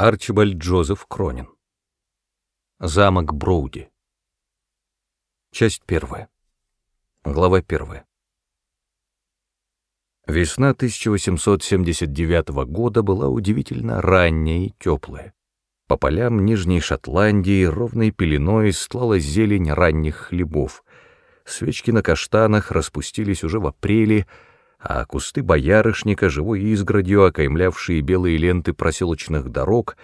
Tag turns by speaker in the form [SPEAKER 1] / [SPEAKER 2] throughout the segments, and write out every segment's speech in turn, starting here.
[SPEAKER 1] Арчибальд Джозеф Кронин. Замок Броуди. Часть первая. Глава первая. Весна 1879 года была удивительно ранняя и теплая. По полям Нижней Шотландии ровной пеленой стлала зелень ранних хлебов. Свечки на каштанах распустились уже в апреле, а кусты боярышника, живой изгородью, окаймлявшие белые ленты проселочных дорог,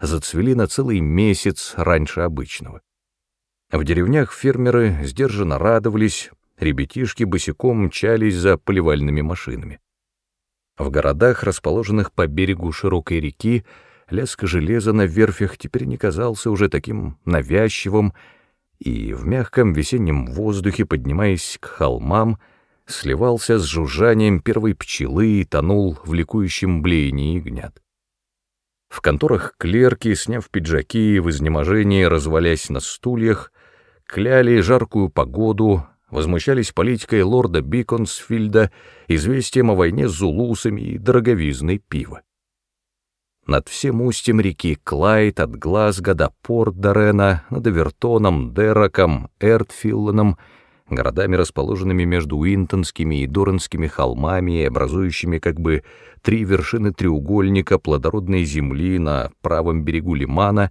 [SPEAKER 1] зацвели на целый месяц раньше обычного. В деревнях фермеры сдержанно радовались, ребятишки босиком мчались за поливальными машинами. В городах, расположенных по берегу широкой реки, лязг железа на верфях теперь не казался уже таким навязчивым, и в мягком весеннем воздухе, поднимаясь к холмам, сливался с жужжанием первой пчелы и тонул в ликующем блеянии ягнят. В конторах клерки, сняв пиджаки в изнеможении развалясь на стульях, кляли жаркую погоду, возмущались политикой лорда Биконсфильда, известием о войне с зулусами и дороговизной пива. Над всем устьем реки Клайд от Глазго до Порт-Дорена, над Эвертоном, Дераком, Эртфилланом — городами, расположенными между Уинтонскими и Доранскими холмами, образующими как бы три вершины треугольника плодородной земли на правом берегу лимана,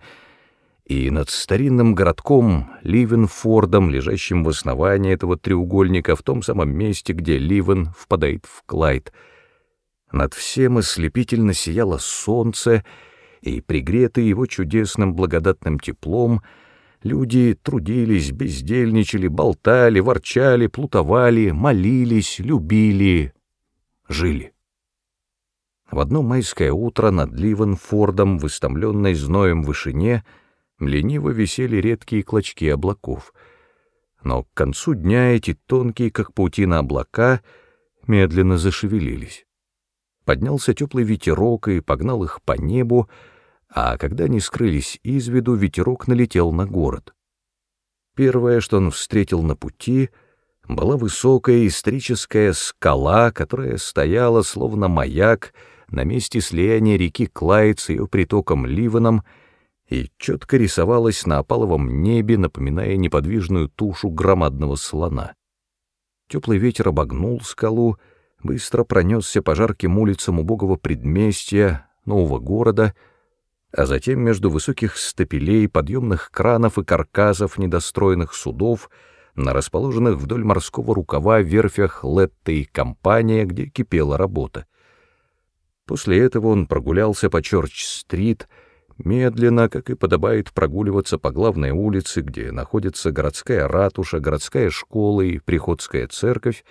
[SPEAKER 1] и над старинным городком Ливенфордом, лежащим в основании этого треугольника, в том самом месте, где Ливен впадает в Клайд. Над всем ослепительно сияло солнце, и, пригретый его чудесным благодатным теплом, — Люди трудились, бездельничали, болтали, ворчали, плутовали, молились, любили, жили. В одно майское утро над Ливенфордом, в истомленной зноем вышине, лениво висели редкие клочки облаков. Но к концу дня эти тонкие, как паутина облака, медленно зашевелились. Поднялся теплый ветерок и погнал их по небу, а когда они скрылись из виду, ветерок налетел на город. Первое, что он встретил на пути, была высокая историческая скала, которая стояла, словно маяк, на месте слияния реки Клайд с ее притоком Ливаном и четко рисовалась на опаловом небе, напоминая неподвижную тушу громадного слона. Теплый ветер обогнул скалу, быстро пронесся по жарким улицам убогого предместья, нового города — а затем между высоких стапелей, подъемных кранов и каркасов недостроенных судов на расположенных вдоль морского рукава верфях Летта и компания, где кипела работа. После этого он прогулялся по Чорч-стрит, медленно, как и подобает прогуливаться по главной улице, где находится городская ратуша, городская школа и приходская церковь,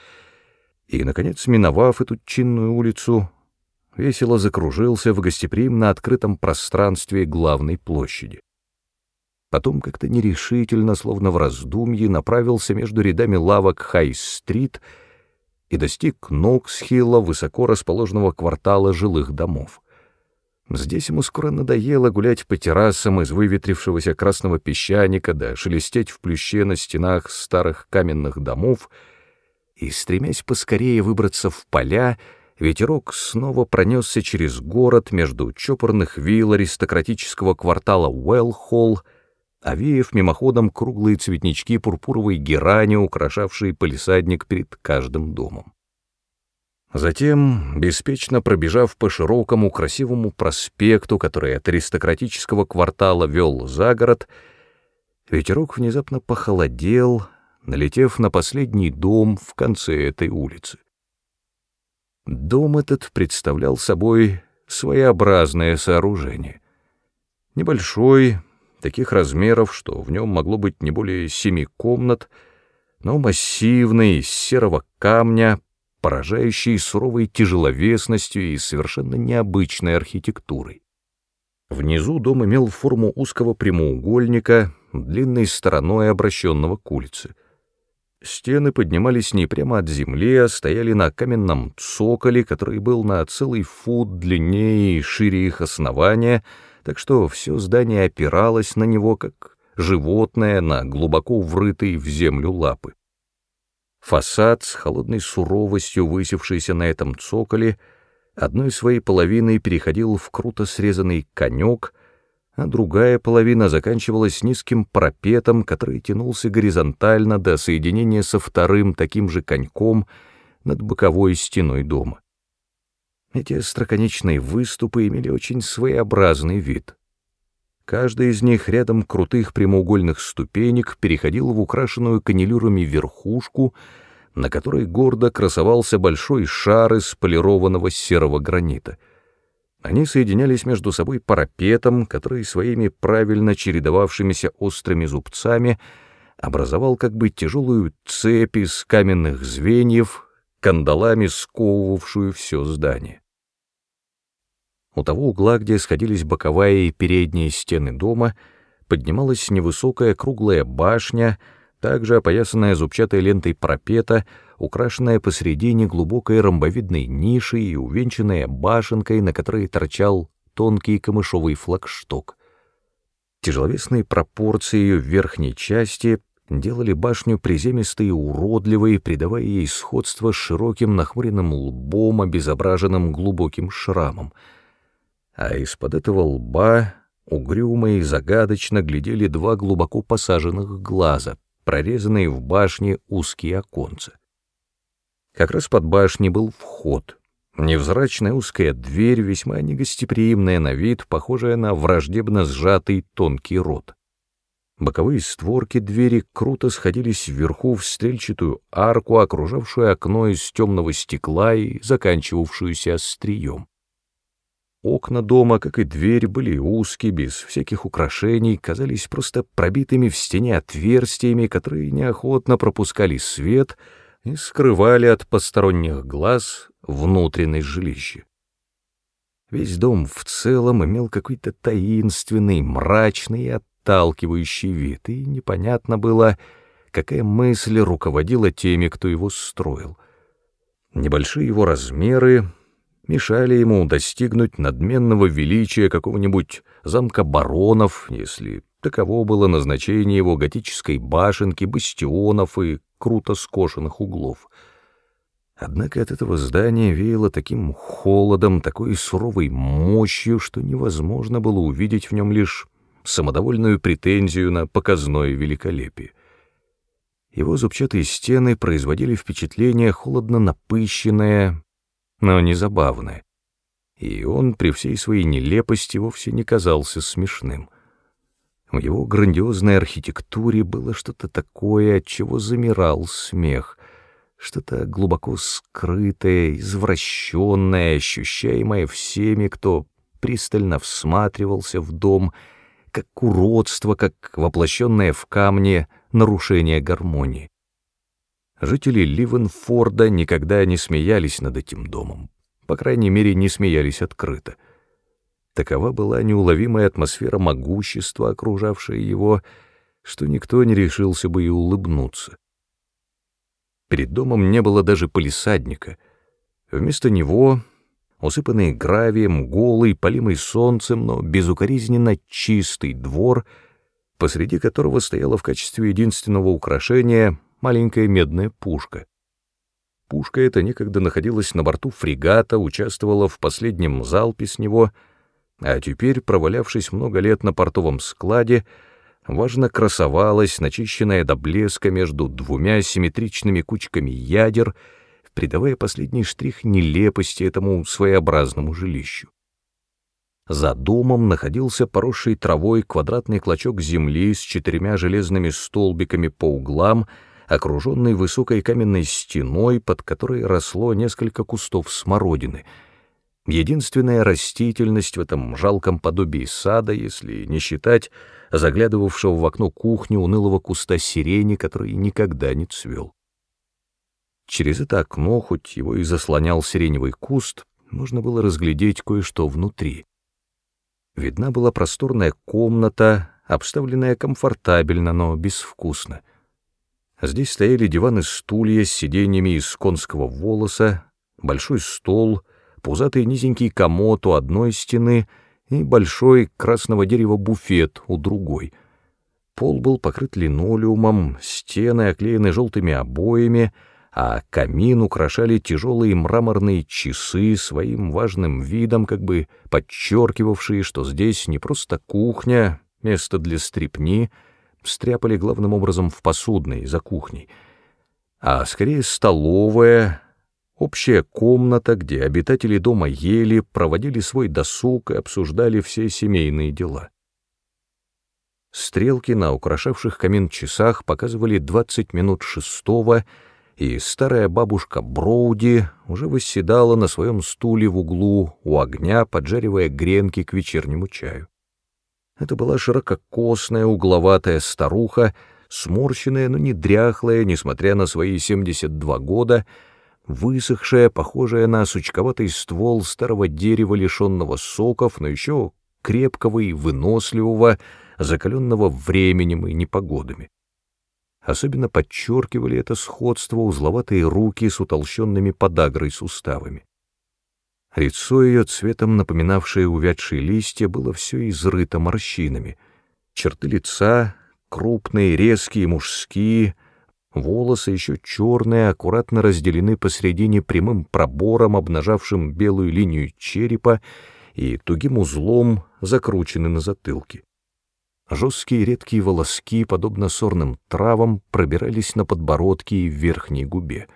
[SPEAKER 1] и, наконец, миновав эту чинную улицу, весело закружился в гостеприимно открытом пространстве главной площади. Потом как-то нерешительно, словно в раздумье, направился между рядами лавок Хай-стрит и достиг Ноксхилла, высоко расположенного квартала жилых домов. Здесь ему скоро надоело гулять по террасам из выветрившегося красного песчаника да шелестеть в плюще на стенах старых каменных домов, и, стремясь поскорее выбраться в поля, ветерок снова пронесся через город между чопорных вилл аристократического квартала Уэлл-Холл, овеяв мимоходом круглые цветнички пурпуровой герани, украшавшие палисадник перед каждым домом. Затем, беспечно пробежав по широкому красивому проспекту, который от аристократического квартала вел за город, ветерок внезапно похолодел, налетев на последний дом в конце этой улицы. Дом этот представлял собой своеобразное сооружение. Небольшой, таких размеров, что в нем могло быть не более семи комнат, но массивный, из серого камня, поражающий суровой тяжеловесностью и совершенно необычной архитектурой. Внизу дом имел форму узкого прямоугольника, длинной стороной обращенного к улице — Стены поднимались не прямо от земли, а стояли на каменном цоколе, который был на целый фут длиннее и шире их основания, так что все здание опиралось на него, как животное на глубоко врытые в землю лапы. Фасад с холодной суровостью, высевшийся на этом цоколе, Одной своей половиной переходил в круто срезанный конек, а другая половина заканчивалась низким парапетом, который тянулся горизонтально до соединения со вторым таким же коньком над боковой стеной дома. Эти остроконечные выступы имели очень своеобразный вид. Каждый из них рядом крутых прямоугольных ступенек переходил в украшенную канилюрами верхушку, на которой гордо красовался большой шар из полированного серого гранита. Они соединялись между собой парапетом, который своими правильно чередовавшимися острыми зубцами образовал как бы тяжелую цепь из каменных звеньев, кандалами сковывавшую все здание. У того угла, где сходились боковая и передние стены дома, поднималась невысокая круглая башня, также опоясанная зубчатой лентой пропета, украшенная посредине глубокой ромбовидной нишей и увенчанная башенкой, на которой торчал тонкий камышовый флагшток. Тяжеловесные пропорции ее верхней части делали башню приземистой и уродливой, придавая ей сходство с широким нахмуренным лбом, обезображенным глубоким шрамом. А из-под этого лба угрюмо и загадочно глядели два глубоко посаженных глаза, прорезанные в башне узкие оконца. Как раз под башней был вход, невзрачная узкая дверь, весьма негостеприимная на вид, похожая на враждебно сжатый тонкий рот. Боковые створки двери круто сходились вверху в стрельчатую арку, окружавшую окно из темного стекла и заканчивавшуюся острием. Окна дома, как и дверь, были узкие, без всяких украшений, казались просто пробитыми в стене отверстиями, которые неохотно пропускали свет и скрывали от посторонних глаз внутренность жилища. Весь дом в целом имел какой-то таинственный, мрачный и отталкивающий вид, и непонятно было, какая мысль руководила теми, кто его строил. Небольшие его размеры мешали ему достигнуть надменного величия какого-нибудь замка баронов, если таково было назначение его готической башенки, бастионов и круто скошенных углов. Однако от этого здания веяло таким холодом, такой суровой мощью, что невозможно было увидеть в нем лишь самодовольную претензию на показное великолепие. Его зубчатые стены производили впечатление холодно напыщенное, но не забавное. И он при всей своей нелепости вовсе не казался смешным. В его грандиозной архитектуре было что-то такое, от чего замирал смех, что-то глубоко скрытое, извращенное, ощущаемое всеми, кто пристально всматривался в дом — как уродство, как воплощенное в камне нарушение гармонии. Жители Ливенфорда никогда не смеялись над этим домом, по крайней мере, не смеялись открыто. Такова была неуловимая атмосфера могущества, окружавшая его, что никто не решился бы и улыбнуться. Перед домом не было даже полисадника. Вместо него усыпанный гравием, голый, полимый солнцем, но безукоризненно чистый двор, посреди которого стояла в качестве единственного украшения маленькая медная пушка. Пушка эта некогда находилась на борту фрегата, участвовала в последнем залпе с него, а теперь, провалявшись много лет на портовом складе, важно красовалась, начищенная до блеска между двумя симметричными кучками ядер — придавая последний штрих нелепости этому своеобразному жилищу. За домом находился поросший травой квадратный клочок земли с четырьмя железными столбиками по углам, окруженный высокой каменной стеной, под которой росло несколько кустов смородины. Единственная растительность в этом жалком подобии сада, если не считать заглядывавшего в окно кухни унылого куста сирени, который никогда не цвел. Через это окно, хоть его и заслонял сиреневый куст, можно было разглядеть кое-что внутри. Видна была просторная комната, обставленная комфортабельно, но безвкусно. Здесь стояли диваны стулья с сиденьями из конского волоса, большой стол, пузатый низенький комод у одной стены и большой красного дерева буфет у другой. Пол был покрыт линолеумом, стены оклеены желтыми обоями — а камин украшали тяжелые мраморные часы своим важным видом, как бы подчеркивавшие, что здесь не просто кухня, место для стрепни, стряпали главным образом в посудной, за кухней, а скорее столовая, общая комната, где обитатели дома ели, проводили свой досуг и обсуждали все семейные дела. Стрелки на украшавших камин часах показывали 20 минут шестого, и старая бабушка Броуди уже восседала на своем стуле в углу у огня, поджаривая гренки к вечернему чаю. Это была ширококосная, угловатая старуха, сморщенная, но не дряхлая, несмотря на свои 72 года, высохшая, похожая на сучковатый ствол старого дерева, лишенного соков, но еще крепкого и выносливого, закаленного временем и непогодами. Особенно подчеркивали это сходство узловатые руки с утолщенными подагрой суставами. Лицо ее, цветом напоминавшее увядшие листья, было все изрыто морщинами. Черты лица, крупные, резкие, мужские, волосы еще черные, аккуратно разделены посредине прямым пробором, обнажавшим белую линию черепа, и тугим узлом закручены на затылке. Жесткие редкие волоски, подобно сорным травам, пробирались на подбородке и в верхней губе.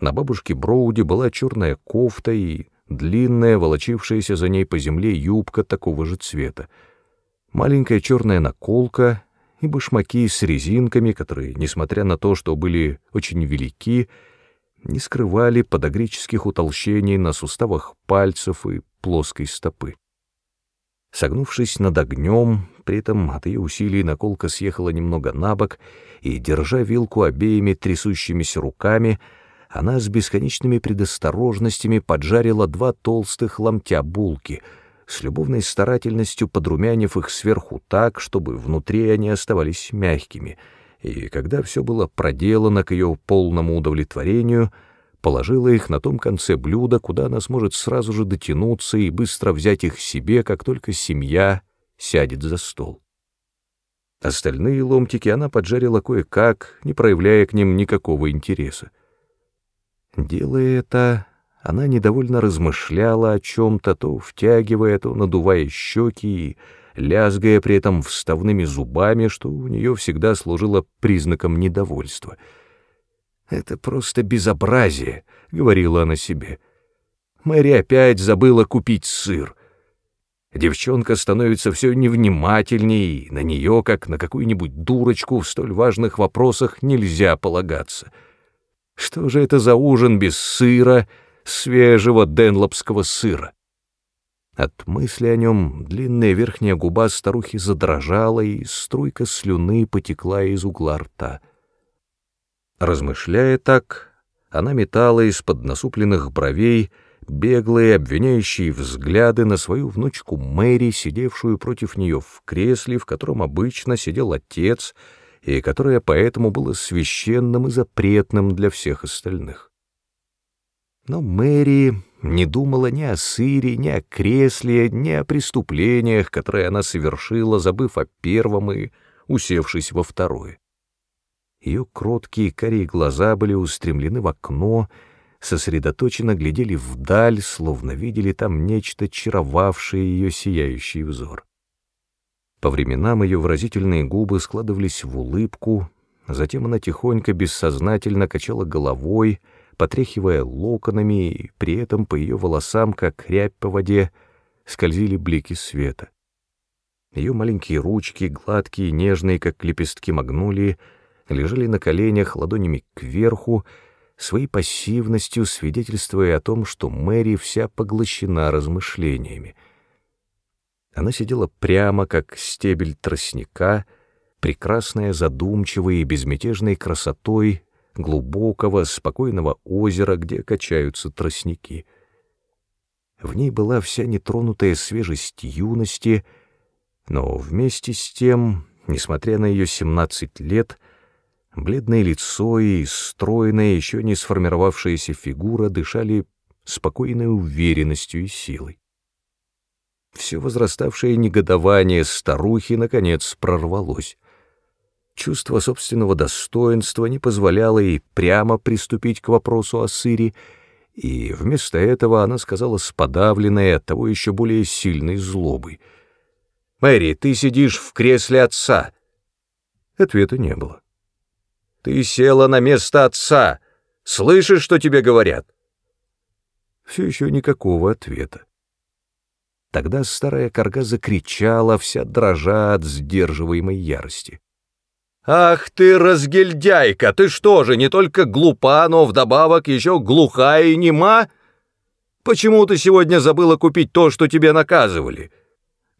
[SPEAKER 1] На бабушке Броуди была черная кофта и длинная, волочившаяся за ней по земле юбка такого же цвета. Маленькая черная наколка и башмаки с резинками, которые, несмотря на то, что были очень велики, не скрывали подогреческих утолщений на суставах пальцев и плоской стопы. Согнувшись над огнем, при этом от ее усилий наколка съехала немного на бок, и, держа вилку обеими трясущимися руками, она с бесконечными предосторожностями поджарила два толстых ломтя булки, с любовной старательностью подрумянив их сверху так, чтобы внутри они оставались мягкими, и когда все было проделано к ее полному удовлетворению — положила их на том конце блюда, куда она сможет сразу же дотянуться и быстро взять их себе, как только семья сядет за стол. Остальные ломтики она поджарила кое-как, не проявляя к ним никакого интереса. Делая это, она недовольно размышляла о чем-то, то втягивая, то надувая щеки и лязгая при этом вставными зубами, что у нее всегда служило признаком недовольства — «Это просто безобразие», — говорила она себе. Мэри опять забыла купить сыр. Девчонка становится все невнимательней, и на нее, как на какую-нибудь дурочку, в столь важных вопросах нельзя полагаться. Что же это за ужин без сыра, свежего денлопского сыра? От мысли о нем длинная верхняя губа старухи задрожала, и струйка слюны потекла из угла рта — Размышляя так, она метала из-под насупленных бровей беглые обвиняющие взгляды на свою внучку Мэри, сидевшую против нее в кресле, в котором обычно сидел отец, и которое поэтому было священным и запретным для всех остальных. Но Мэри не думала ни о сыре, ни о кресле, ни о преступлениях, которые она совершила, забыв о первом и усевшись во второе. Ее кроткие карие глаза были устремлены в окно, сосредоточенно глядели вдаль, словно видели там нечто, чаровавшее ее сияющий взор. По временам ее выразительные губы складывались в улыбку, затем она тихонько, бессознательно качала головой, потряхивая локонами, и при этом по ее волосам, как рябь по воде, скользили блики света. Ее маленькие ручки, гладкие, нежные, как лепестки магнолии, лежали на коленях ладонями кверху, своей пассивностью свидетельствуя о том, что Мэри вся поглощена размышлениями. Она сидела прямо, как стебель тростника, прекрасная задумчивой и безмятежной красотой глубокого, спокойного озера, где качаются тростники. В ней была вся нетронутая свежесть юности, но вместе с тем, несмотря на ее семнадцать лет, Бледное лицо и стройная, еще не сформировавшаяся фигура дышали спокойной уверенностью и силой. Все возраставшее негодование старухи, наконец, прорвалось. Чувство собственного достоинства не позволяло ей прямо приступить к вопросу о сыре, и вместо этого она сказала с подавленной, оттого еще более сильной злобой. «Мэри, ты сидишь в кресле отца». Ответа не было. «Ты села на место отца. Слышишь, что тебе говорят?» Все еще никакого ответа. Тогда старая корга закричала, вся дрожа от сдерживаемой ярости. «Ах ты, разгильдяйка! Ты что же, не только глупа, но вдобавок еще глухая и нема? Почему ты сегодня забыла купить то, что тебе наказывали?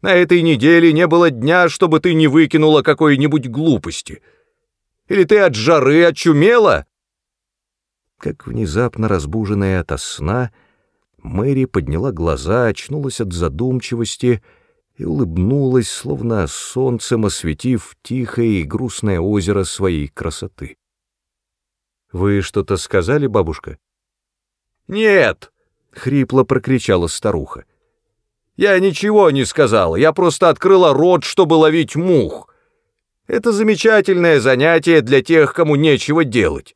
[SPEAKER 1] На этой неделе не было дня, чтобы ты не выкинула какой-нибудь глупости. Или ты от жары очумела?» Как внезапно разбуженная ото сна, Мэри подняла глаза, очнулась от задумчивости — и улыбнулась, словно солнцем осветив тихое и грустное озеро своей красоты. «Вы что-то сказали, бабушка?» «Нет!» — хрипло прокричала старуха. «Я ничего не сказала, я просто открыла рот, чтобы ловить мух. Это замечательное занятие для тех, кому нечего делать.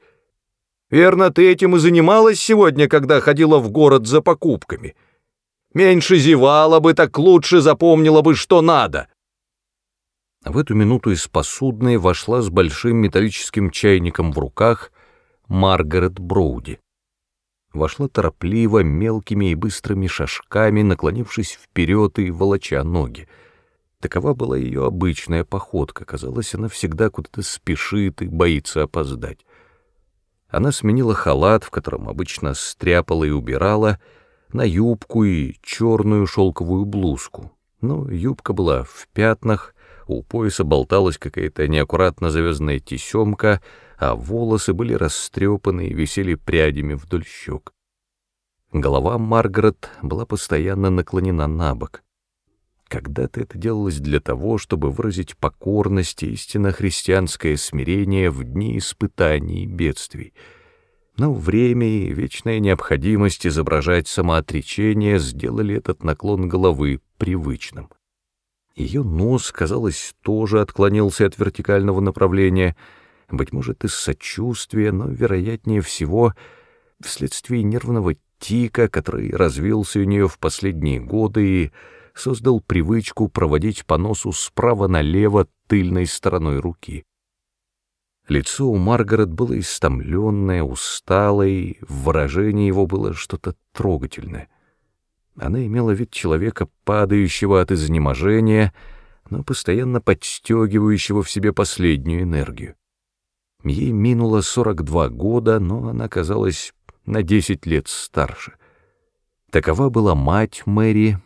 [SPEAKER 1] Верно, ты этим и занималась сегодня, когда ходила в город за покупками?» Меньше зевала бы, так лучше запомнила бы, что надо. В эту минуту из посудной вошла с большим металлическим чайником в руках Маргарет Броуди. Вошла торопливо, мелкими и быстрыми шажками, наклонившись вперед и волоча ноги. Такова была ее обычная походка, казалось, она всегда куда-то спешит и боится опоздать. Она сменила халат, в котором обычно стряпала и убирала, на юбку и черную шелковую блузку. Но юбка была в пятнах, у пояса болталась какая-то неаккуратно завязанная тесемка, а волосы были растрепаны и висели прядями вдоль щек. Голова Маргарет была постоянно наклонена на бок. Когда-то это делалось для того, чтобы выразить покорность и истинно христианское смирение в дни испытаний и бедствий — но время и вечная необходимость изображать самоотречение сделали этот наклон головы привычным. Ее нос, казалось, тоже отклонился от вертикального направления, быть может, из сочувствия, но, вероятнее всего, вследствие нервного тика, который развился у нее в последние годы и создал привычку проводить по носу справа налево тыльной стороной руки. Лицо у Маргарет было истомленное, усталое, в выражении его было что-то трогательное. Она имела вид человека, падающего от изнеможения, но постоянно подстегивающего в себе последнюю энергию. Ей минуло 42 года, но она казалась на 10 лет старше. Такова была мать Мэри,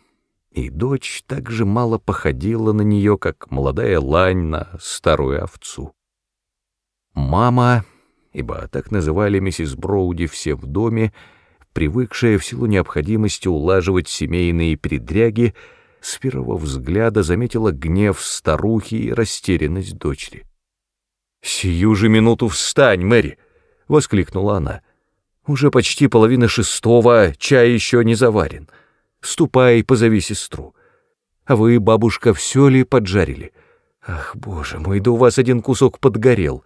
[SPEAKER 1] и дочь так же мало походила на нее, как молодая лань на старую овцу. Мама, ибо так называли миссис Броуди все в доме, привыкшая в силу необходимости улаживать семейные передряги, с первого взгляда заметила гнев старухи и растерянность дочери. «Сию же минуту встань, Мэри!» — воскликнула она. «Уже почти половина шестого, чай еще не заварен. Ступай, позови сестру. А вы, бабушка, все ли поджарили? Ах, боже мой, да у вас один кусок подгорел!»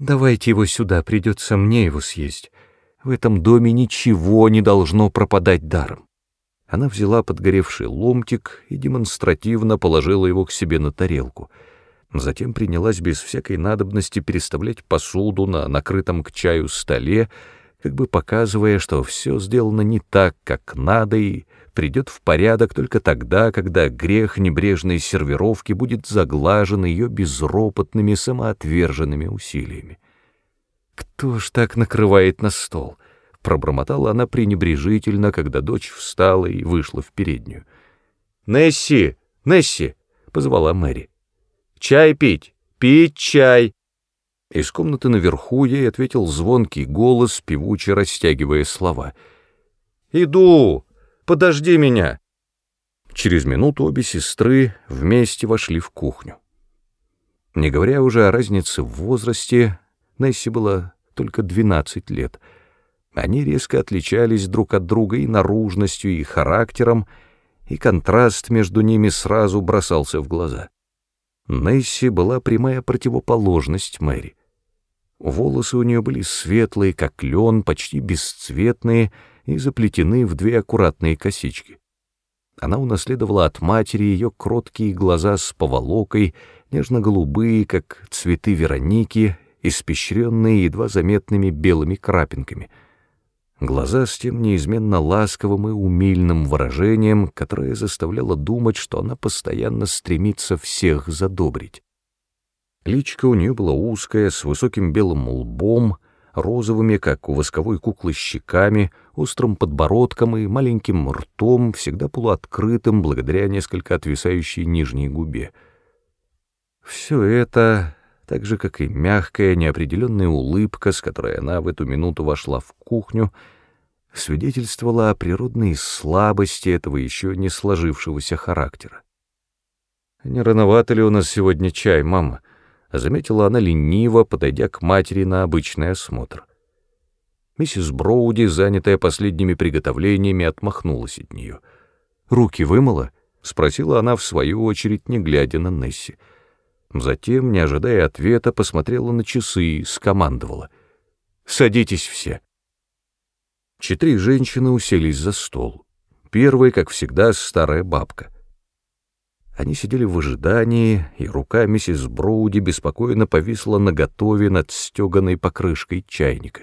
[SPEAKER 1] Давайте его сюда, придется мне его съесть. В этом доме ничего не должно пропадать даром. Она взяла подгоревший ломтик и демонстративно положила его к себе на тарелку. Затем принялась без всякой надобности переставлять посуду на накрытом к чаю столе, как бы показывая, что все сделано не так, как надо, и придет в порядок только тогда, когда грех небрежной сервировки будет заглажен ее безропотными самоотверженными усилиями. «Кто ж так накрывает на стол?» — пробормотала она пренебрежительно, когда дочь встала и вышла в переднюю. «Несси! Несси!» — позвала Мэри. «Чай пить! Пить чай!» Из комнаты наверху ей ответил звонкий голос, певуче растягивая слова. «Иду! Подожди меня!» Через минуту обе сестры вместе вошли в кухню. Не говоря уже о разнице в возрасте, Несси было только 12 лет. Они резко отличались друг от друга и наружностью, и характером, и контраст между ними сразу бросался в глаза. Несси была прямая противоположность Мэри. Волосы у нее были светлые, как лен, почти бесцветные и заплетены в две аккуратные косички. Она унаследовала от матери ее кроткие глаза с поволокой, нежно-голубые, как цветы Вероники, испещренные едва заметными белыми крапинками. Глаза с тем неизменно ласковым и умильным выражением, которое заставляло думать, что она постоянно стремится всех задобрить. Личико у нее было узкое, с высоким белым лбом, розовыми, как у восковой куклы, щеками, острым подбородком и маленьким ртом, всегда полуоткрытым благодаря несколько отвисающей нижней губе. Все это, так же, как и мягкая, неопределенная улыбка, с которой она в эту минуту вошла в кухню, свидетельствовала о природной слабости этого еще не сложившегося характера. «Не рановато ли у нас сегодня чай, мама?» заметила она лениво, подойдя к матери на обычный осмотр. Миссис Броуди, занятая последними приготовлениями, отмахнулась от нее. «Руки вымыла?» — спросила она в свою очередь, не глядя на Несси. Затем, не ожидая ответа, посмотрела на часы и скомандовала. «Садитесь все». Четыре женщины уселись за стол. Первой, как всегда, старая бабка — они сидели в ожидании, и рука миссис Броуди беспокойно повисла на готове над стеганой покрышкой чайника.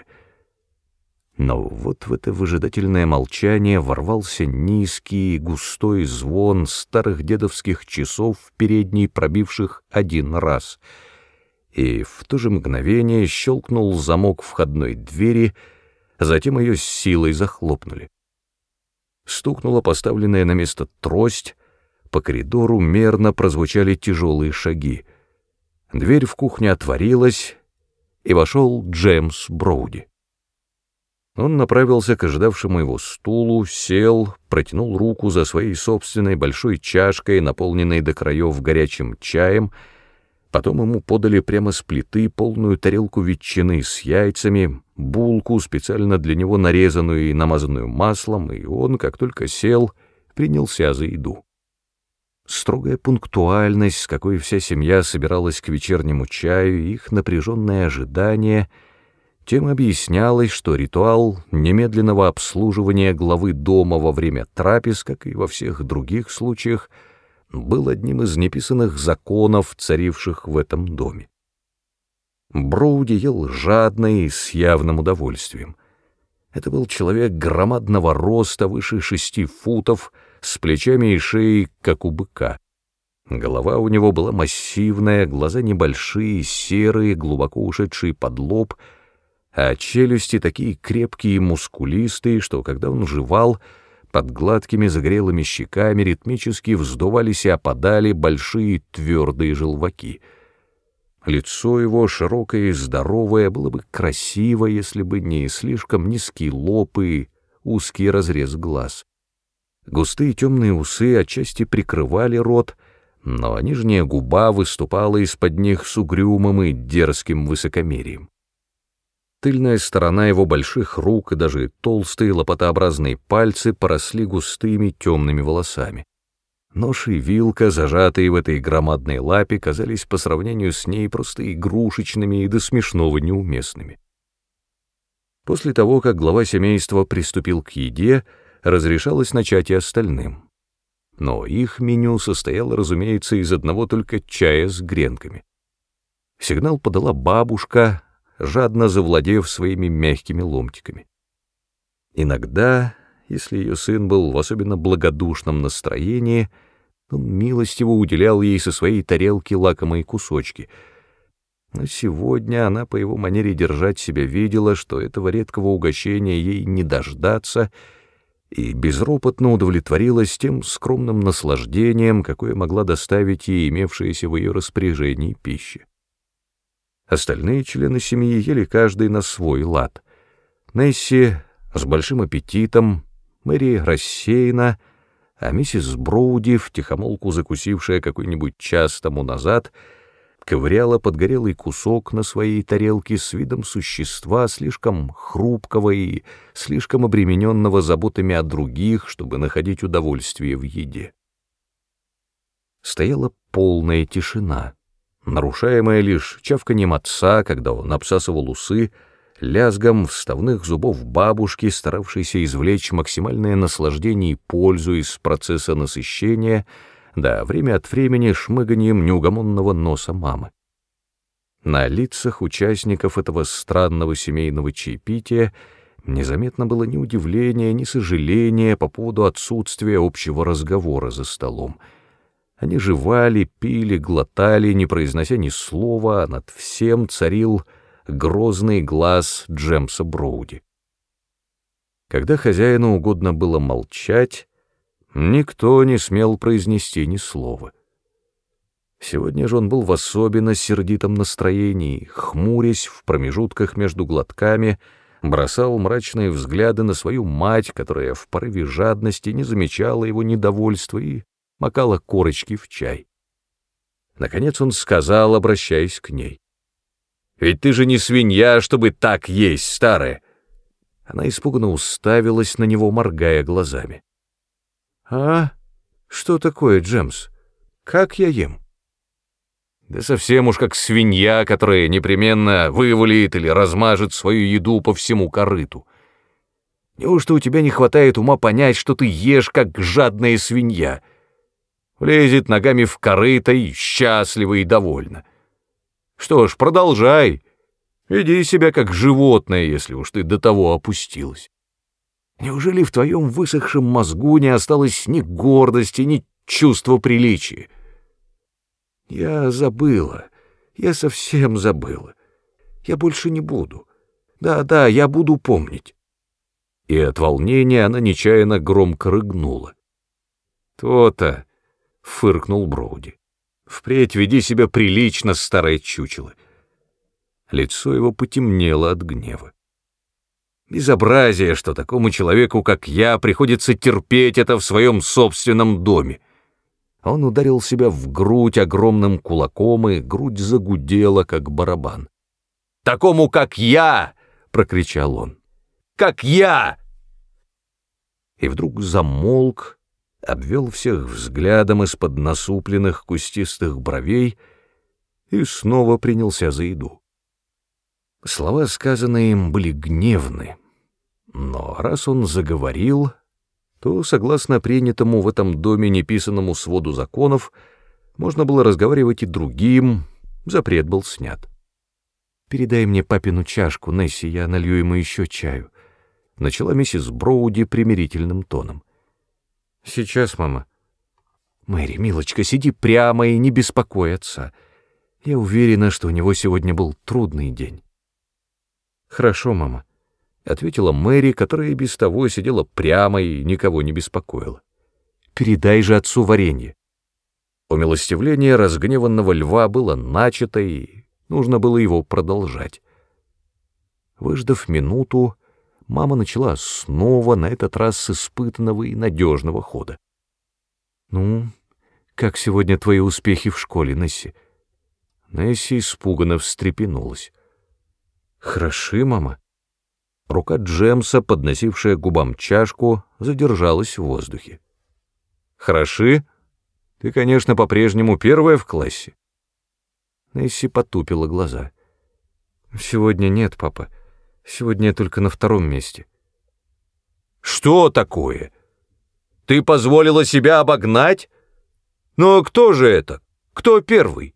[SPEAKER 1] Но вот в это выжидательное молчание ворвался низкий густой звон старых дедовских часов в передней пробивших один раз, и в то же мгновение щелкнул замок входной двери, затем ее с силой захлопнули. Стукнула поставленная на место трость, по коридору мерно прозвучали тяжелые шаги. Дверь в кухне отворилась, и вошел Джеймс Броуди. Он направился к ожидавшему его стулу, сел, протянул руку за своей собственной большой чашкой, наполненной до краев горячим чаем, потом ему подали прямо с плиты полную тарелку ветчины с яйцами, булку, специально для него нарезанную и намазанную маслом, и он, как только сел, принялся за еду. Строгая пунктуальность, с какой вся семья собиралась к вечернему чаю, их напряженное ожидание, тем объяснялось, что ритуал немедленного обслуживания главы дома во время трапез, как и во всех других случаях, был одним из неписанных законов, царивших в этом доме. Броуди ел жадно и с явным удовольствием. Это был человек громадного роста, выше шести футов, с плечами и шеей, как у быка. Голова у него была массивная, глаза небольшие, серые, глубоко ушедшие под лоб, а челюсти такие крепкие и мускулистые, что, когда он жевал, под гладкими загрелыми щеками ритмически вздувались и опадали большие твердые желваки. Лицо его, широкое и здоровое, было бы красиво, если бы не слишком низкий лоб и узкий разрез глаз. Густые темные усы отчасти прикрывали рот, но нижняя губа выступала из-под них с угрюмым и дерзким высокомерием. Тыльная сторона его больших рук и даже толстые лопатообразные пальцы поросли густыми темными волосами. Нож и вилка, зажатые в этой громадной лапе, казались по сравнению с ней просто игрушечными и до смешного неуместными. После того, как глава семейства приступил к еде, разрешалось начать и остальным. Но их меню состояло, разумеется, из одного только чая с гренками. Сигнал подала бабушка, жадно завладев своими мягкими ломтиками. Иногда, если ее сын был в особенно благодушном настроении, он милостиво уделял ей со своей тарелки лакомые кусочки. Но сегодня она по его манере держать себя видела, что этого редкого угощения ей не дождаться — и безропотно удовлетворилась тем скромным наслаждением, какое могла доставить ей имевшаяся в ее распоряжении пища. Остальные члены семьи ели каждый на свой лад. Несси с большим аппетитом, Мэри рассеяна, а миссис Броуди, втихомолку закусившая какой-нибудь час тому назад, — ковыряла подгорелый кусок на своей тарелке с видом существа слишком хрупкого и слишком обремененного заботами о других, чтобы находить удовольствие в еде. стояла полная тишина, нарушаемая лишь чавканием отца, когда он обсасывал усы, лязгом вставных зубов бабушки, старавшейся извлечь максимальное наслаждение и пользу из процесса насыщения, да время от времени шмыганием неугомонного носа мамы. На лицах участников этого странного семейного чаепития незаметно было ни удивления, ни сожаления по поводу отсутствия общего разговора за столом. Они жевали, пили, глотали, не произнося ни слова, а над всем царил грозный глаз Джемса Броуди. Когда хозяину угодно было молчать, никто не смел произнести ни слова. Сегодня же он был в особенно сердитом настроении, хмурясь в промежутках между глотками, бросал мрачные взгляды на свою мать, которая в порыве жадности не замечала его недовольства и макала корочки в чай. Наконец он сказал, обращаясь к ней. Ведь ты же не свинья, чтобы так есть, старая. Она испуганно уставилась на него, моргая глазами. «А? Что такое, Джемс? Как я ем?» «Да совсем уж как свинья, которая непременно вывалит или размажет свою еду по всему корыту. Неужто у тебя не хватает ума понять, что ты ешь, как жадная свинья? Влезет ногами в корыто и счастлива и довольна. Что ж, продолжай. Веди себя как животное, если уж ты до того опустилась. Неужели в твоем высохшем мозгу не осталось ни гордости, ни чувства приличия? Я забыла, я совсем забыла. Я больше не буду. Да-да, я буду помнить. И от волнения она нечаянно громко рыгнула. «То-то», — фыркнул Броуди. Впредь веди себя прилично, старое чучело. Лицо его потемнело от гнева. Безобразие, что такому человеку, как я, приходится терпеть это в своем собственном доме. Он ударил себя в грудь огромным кулаком, и грудь загудела, как барабан. «Такому, как я!» — прокричал он. «Как я!» И вдруг замолк, обвел всех взглядом из-под насупленных кустистых бровей и снова принялся за еду. Слова, сказанные им, были гневны, но раз он заговорил, то, согласно принятому в этом доме неписанному своду законов, можно было разговаривать и другим, запрет был снят. «Передай мне папину чашку, Несси, я налью ему еще чаю», — начала миссис Броуди примирительным тоном. «Сейчас, мама». «Мэри, милочка, сиди прямо и не беспокой отца. Я уверена, что у него сегодня был трудный день». «Хорошо, мама», — ответила Мэри, которая без того сидела прямо и никого не беспокоила. «Передай же отцу варенье». Умилостивление разгневанного льва было начато, и нужно было его продолжать. Выждав минуту, мама начала снова, на этот раз с испытанного и надежного хода. «Ну, как сегодня твои успехи в школе, Несси?» Несси испуганно встрепенулась. «Хороши, мама». Рука Джемса, подносившая губам чашку, задержалась в воздухе. «Хороши? Ты, конечно, по-прежнему первая в классе». Несси потупила глаза. «Сегодня нет, папа. Сегодня я только на втором месте. Что такое? Ты позволила себя обогнать? Но кто же это? Кто первый?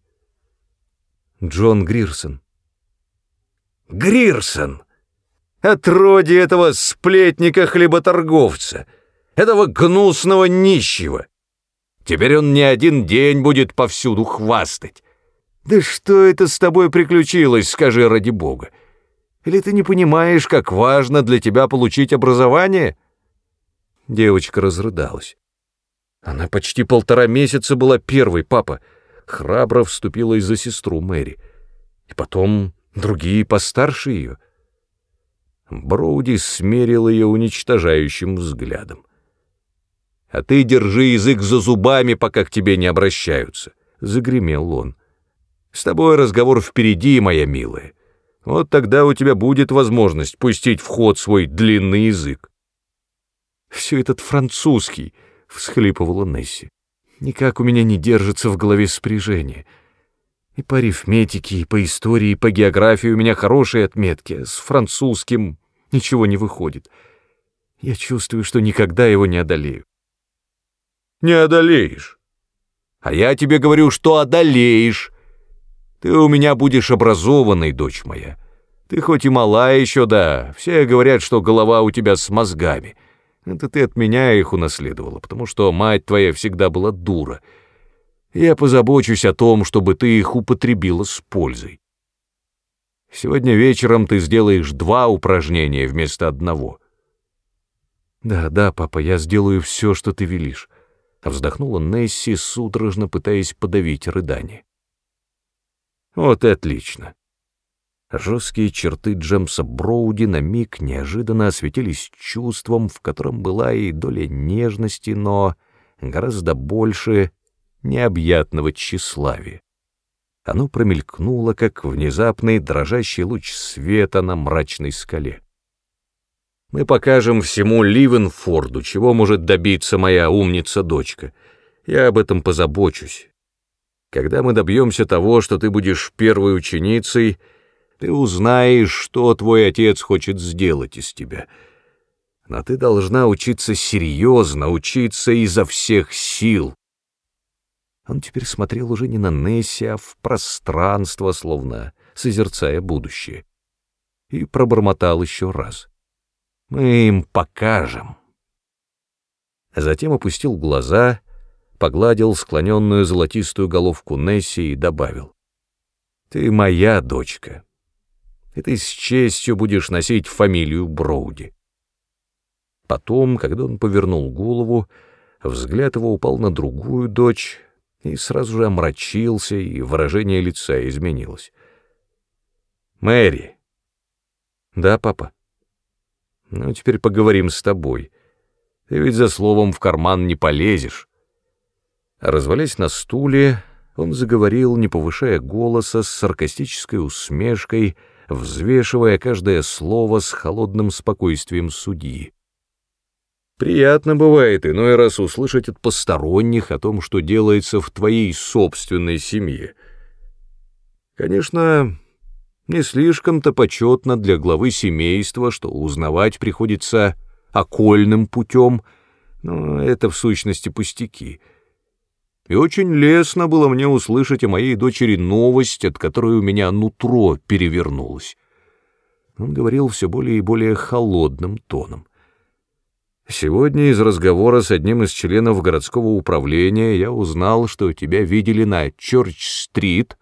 [SPEAKER 1] Джон Грирсон. Грирсон! Отродье этого сплетника-хлеботорговца, этого гнусного нищего. Теперь он не один день будет повсюду хвастать. Да что это с тобой приключилось, скажи ради бога? Или ты не понимаешь, как важно для тебя получить образование?» Девочка разрыдалась. Она почти полтора месяца была первой, папа. Храбро вступила из за сестру Мэри. И потом другие постарше ее. Броуди смерил ее уничтожающим взглядом. «А ты держи язык за зубами, пока к тебе не обращаются», — загремел он. «С тобой разговор впереди, моя милая. Вот тогда у тебя будет возможность пустить в ход свой длинный язык. «Все этот французский», — всхлипывала Несси. Никак у меня не держится в голове спряжение. И по арифметике, и по истории, и по географии у меня хорошие отметки, с французским ничего не выходит. Я чувствую, что никогда его не одолею. Не одолеешь. А я тебе говорю, что одолеешь. Ты у меня будешь образованной, дочь моя. Ты хоть и мала еще, да, все говорят, что голова у тебя с мозгами. Это ты от меня их унаследовала, потому что мать твоя всегда была дура. Я позабочусь о том, чтобы ты их употребила с пользой. Сегодня вечером ты сделаешь два упражнения вместо одного. Да, да, папа, я сделаю все, что ты велишь. Вздохнула Несси, судорожно пытаясь подавить рыдание. Вот и отлично. Жесткие черты Джемса Броуди на миг неожиданно осветились чувством, в котором была и доля нежности, но гораздо больше необъятного тщеславия. Оно промелькнуло, как внезапный дрожащий луч света на мрачной скале. Мы покажем всему Ливенфорду, чего может добиться моя умница-дочка. Я об этом позабочусь. Когда мы добьемся того, что ты будешь первой ученицей, ты узнаешь, что твой отец хочет сделать из тебя. Но ты должна учиться серьезно, учиться изо всех сил. Он теперь смотрел уже не на Несси, а в пространство, словно созерцая будущее. И пробормотал еще раз. «Мы им покажем». Затем опустил глаза, погладил склоненную золотистую головку Несси и добавил. «Ты моя дочка» и ты с честью будешь носить фамилию Броуди. Потом, когда он повернул голову, взгляд его упал на другую дочь и сразу же омрачился, и выражение лица изменилось. «Мэри!» «Да, папа?» «Ну, теперь поговорим с тобой. Ты ведь за словом в карман не полезешь». Развалясь на стуле, он заговорил, не повышая голоса, с саркастической усмешкой — взвешивая каждое слово с холодным спокойствием судьи. Приятно бывает иной раз услышать от посторонних о том, что делается в твоей собственной семье. Конечно, не слишком-то почетно для главы семейства, что узнавать приходится окольным путем, но это в сущности пустяки — и очень лестно было мне услышать о моей дочери новость, от которой у меня нутро перевернулось. Он говорил все более и более холодным тоном. Сегодня из разговора с одним из членов городского управления я узнал, что тебя видели на Чорч-стрит,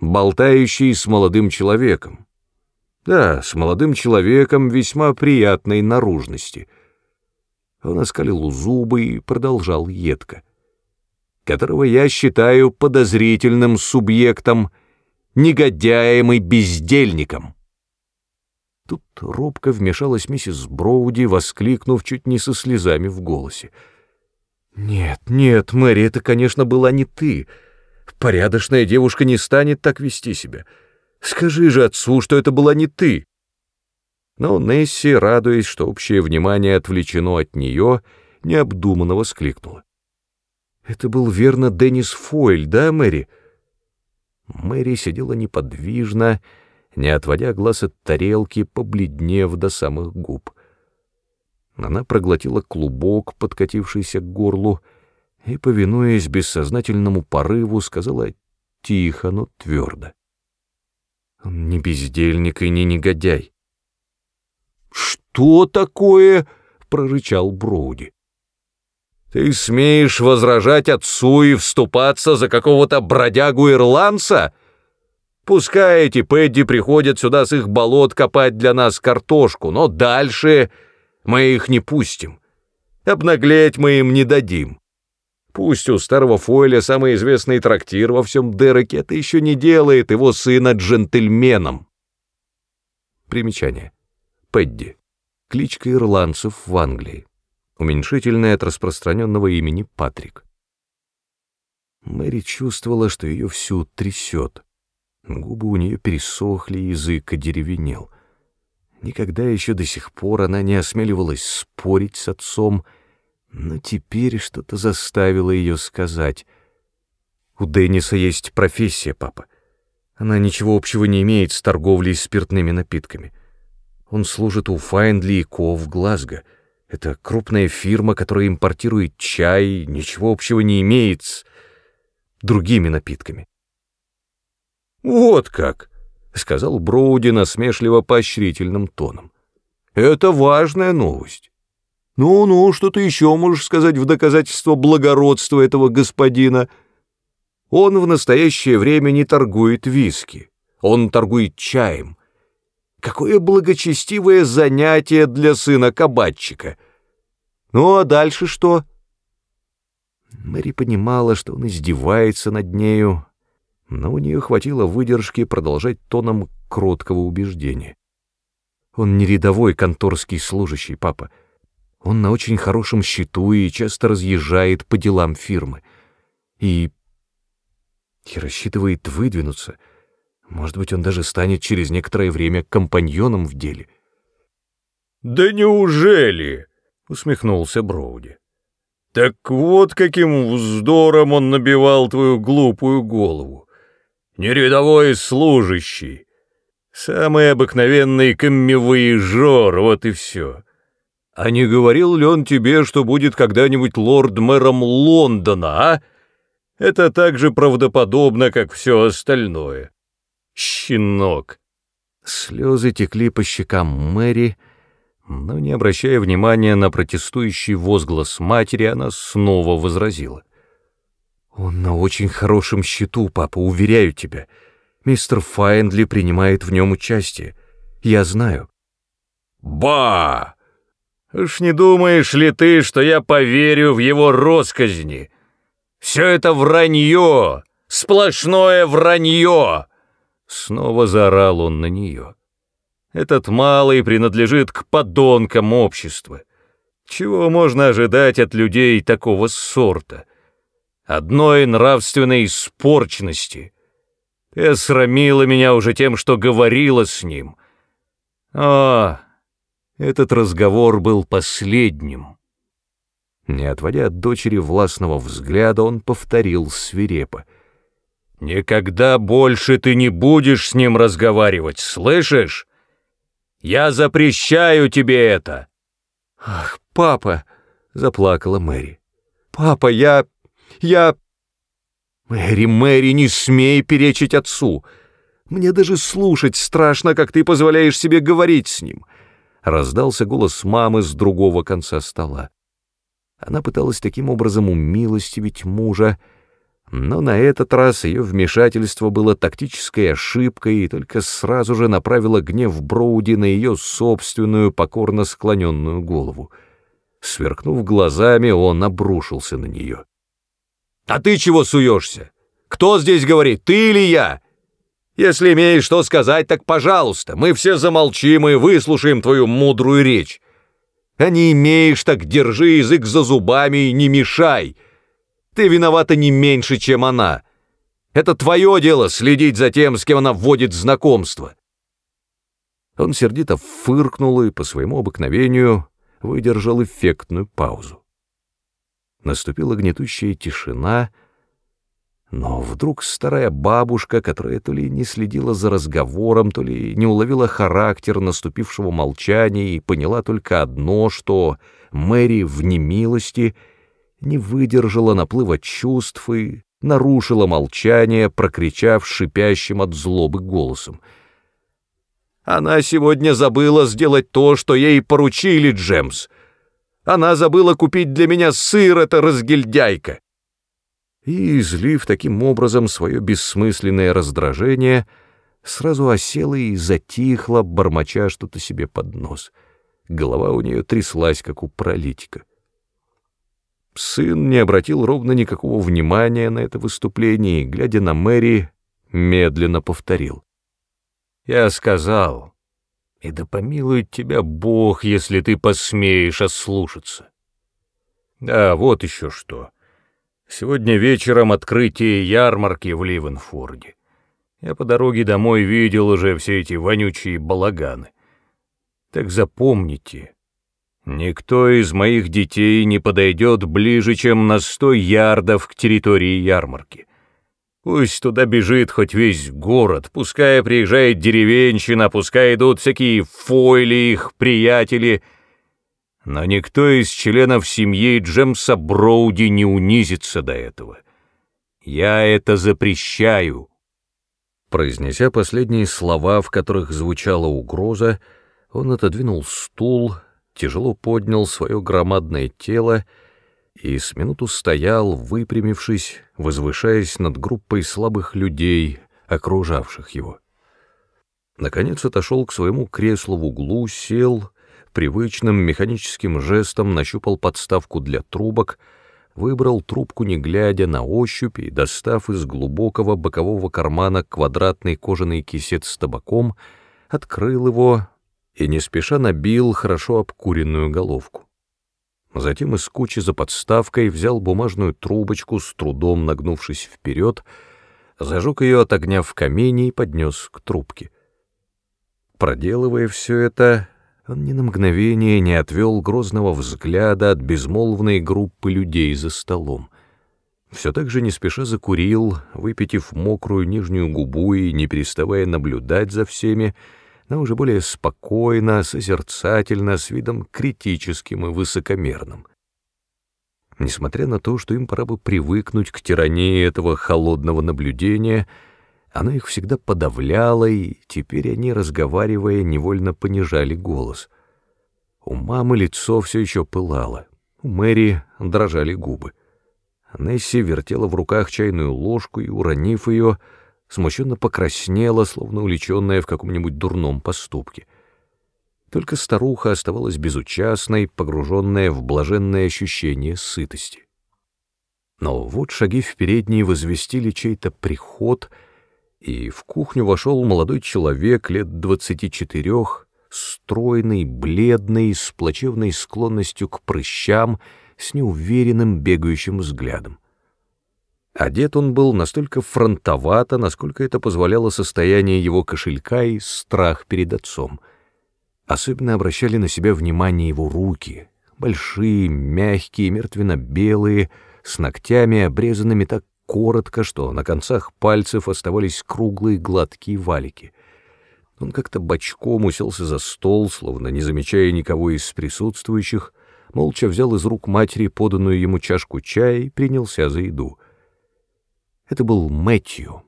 [SPEAKER 1] болтающий с молодым человеком. Да, с молодым человеком весьма приятной наружности. Он оскалил зубы и продолжал едко которого я считаю подозрительным субъектом, негодяем и бездельником. Тут робко вмешалась миссис Броуди, воскликнув чуть не со слезами в голосе. «Нет, нет, Мэри, это, конечно, была не ты. Порядочная девушка не станет так вести себя. Скажи же отцу, что это была не ты». Но Несси, радуясь, что общее внимание отвлечено от нее, необдуманно воскликнула. Это был верно Деннис Фойль, да, Мэри? Мэри сидела неподвижно, не отводя глаз от тарелки, побледнев до самых губ. Она проглотила клубок, подкатившийся к горлу, и, повинуясь бессознательному порыву, сказала тихо, но твердо. «Он не бездельник и не негодяй». «Что такое?» — прорычал Броуди. Ты смеешь возражать отцу и вступаться за какого-то бродягу-ирландца? Пускай эти Пэдди приходят сюда с их болот копать для нас картошку, но дальше мы их не пустим. Обнаглеть мы им не дадим. Пусть у старого Фойля самый известный трактир во всем Дереке, это еще не делает его сына джентльменом. Примечание. Пэдди. Кличка ирландцев в Англии уменьшительное от распространенного имени Патрик. Мэри чувствовала, что ее всю трясет. Губы у нее пересохли, язык одеревенел. Никогда еще до сих пор она не осмеливалась спорить с отцом, Но теперь что-то заставило ее сказать. «У Денниса есть профессия, папа. Она ничего общего не имеет с торговлей спиртными напитками. Он служит у Файндли и Ко в Глазго. Это крупная фирма, которая импортирует чай, ничего общего не имеет с другими напитками».
[SPEAKER 2] «Вот как!» — сказал Броуди насмешливо поощрительным тоном. «Это важная новость. Ну-ну, что ты еще можешь сказать в доказательство благородства этого господина? Он в настоящее время не торгует виски, он торгует чаем. Какое благочестивое занятие для сына кабачика. Ну, а дальше что?»
[SPEAKER 1] Мэри понимала, что он издевается над нею, но у нее хватило выдержки продолжать тоном кроткого убеждения. Он не рядовой конторский служащий, папа. Он на очень хорошем счету и часто разъезжает по делам фирмы. И... и рассчитывает выдвинуться. Может быть, он даже станет через некоторое время компаньоном в деле.
[SPEAKER 2] «Да неужели?» — усмехнулся Броуди. «Так вот каким вздором он набивал твою глупую голову не рядовой служащий. Самый обыкновенный каммивоежор, вот и все. А не говорил ли он тебе, что будет когда-нибудь лорд-мэром Лондона, а? Это так же правдоподобно, как все остальное. Щенок.
[SPEAKER 1] Слезы текли по щекам Мэри, но, не обращая внимания на протестующий возглас матери, она снова возразила — «Он на очень хорошем счету, папа, уверяю тебя. Мистер Файндли принимает в нем участие. Я знаю».
[SPEAKER 2] «Ба! Уж не думаешь ли ты, что я поверю в его росказни? Все это вранье, сплошное вранье!» Снова заорал он на нее. «Этот малый принадлежит к подонкам общества. Чего можно ожидать от людей такого сорта?» одной нравственной испорченности. Ты осрамила меня уже тем, что говорила с ним. А, этот разговор был последним.
[SPEAKER 1] Не отводя от дочери властного взгляда, он повторил свирепо.
[SPEAKER 2] «Никогда больше ты не будешь с ним разговаривать, слышишь? Я запрещаю тебе это!»
[SPEAKER 1] «Ах, папа!» — заплакала Мэри. «Папа, я...» Я... Мэри, Мэри, не смей перечить отцу. Мне даже слушать страшно, как ты позволяешь себе говорить с ним. Раздался голос мамы с другого конца стола. Она пыталась таким образом умилостивить мужа, но на этот раз ее вмешательство было тактической ошибкой и только сразу же направило гнев Броуди на ее собственную покорно склоненную голову. Сверкнув глазами, он обрушился на нее.
[SPEAKER 2] А ты чего суешься? Кто здесь говорит, ты или я? Если имеешь что сказать, так пожалуйста, мы все замолчим и выслушаем твою мудрую речь. А не имеешь, так держи язык за зубами и не мешай. Ты виновата не меньше, чем она. Это твое дело следить за тем, с кем она вводит знакомство.
[SPEAKER 1] Он сердито фыркнул и по своему обыкновению выдержал эффектную паузу. Наступила гнетущая тишина, но вдруг старая бабушка, которая то ли не следила за разговором, то ли не уловила характер наступившего молчания и поняла только одно, что Мэри в немилости не выдержала наплыва чувств и нарушила молчание, прокричав шипящим от злобы голосом.
[SPEAKER 2] «Она сегодня забыла сделать то, что ей поручили, Джемс!» Она забыла купить для меня сыр, эта разгильдяйка!»
[SPEAKER 1] И, излив таким образом свое бессмысленное раздражение, сразу осела и затихла, бормоча что-то себе под нос. Голова у нее тряслась, как у паралитика. Сын не обратил ровно никакого внимания на это выступление и, глядя на Мэри, медленно повторил. «Я сказал, и да помилует тебя Бог, если ты посмеешь ослушаться. Да, вот еще что. Сегодня вечером открытие ярмарки в Ливенфорде. Я по дороге домой видел уже все эти вонючие балаганы. Так запомните,
[SPEAKER 2] Никто из моих детей не подойдет ближе, чем на сто ярдов к территории ярмарки. Пусть туда бежит хоть весь город, пускай приезжает деревенщина, пускай идут всякие фойли их, приятели. Но никто из членов семьи Джемса Броуди не унизится до этого. Я это запрещаю. Произнеся последние слова, в которых звучала угроза, он отодвинул стул, тяжело поднял свое громадное тело и с минуту стоял, выпрямившись, возвышаясь над группой слабых людей, окружавших его. Наконец отошел к своему креслу в углу, сел, привычным механическим жестом нащупал подставку для трубок, выбрал трубку не глядя на ощупь и, достав из глубокого бокового кармана квадратный кожаный кисет с табаком, открыл его и не спеша набил хорошо обкуренную головку. Затем из кучи за подставкой взял бумажную трубочку, с трудом нагнувшись вперед, зажег ее от огня в камине и поднес к трубке. Проделывая все это, он ни на мгновение не отвел грозного взгляда от безмолвной группы людей за столом. Все так же не спеша закурил, выпитив мокрую нижнюю губу и не переставая наблюдать за всеми, но уже более спокойно, созерцательно, с видом критическим и высокомерным. Несмотря на то, что им пора бы привыкнуть к тирании этого холодного наблюдения, она их всегда подавляла, и теперь они, разговаривая, невольно понижали голос. У мамы лицо все еще пылало, у Мэри дрожали губы. Несси вертела в руках чайную ложку и, уронив ее, смущенно покраснела, словно уличенная в каком-нибудь дурном поступке. Только старуха оставалась безучастной, погруженная в блаженное ощущение сытости. Но вот шаги в передней возвестили чей-то приход, и в кухню вошел молодой человек лет двадцати четырех, стройный, бледный, с плачевной склонностью к прыщам, с неуверенным бегающим взглядом. Одет он был настолько фронтовато, насколько это позволяло состояние его кошелька и страх перед отцом. Особенно обращали на себя внимание его руки, большие, мягкие, мертвенно-белые, с ногтями, обрезанными так коротко, что на концах пальцев оставались круглые гладкие валики. Он как-то бочком уселся за стол, словно не замечая никого из присутствующих, молча взял из рук матери поданную ему чашку чая и принялся за еду — это был Мэтью,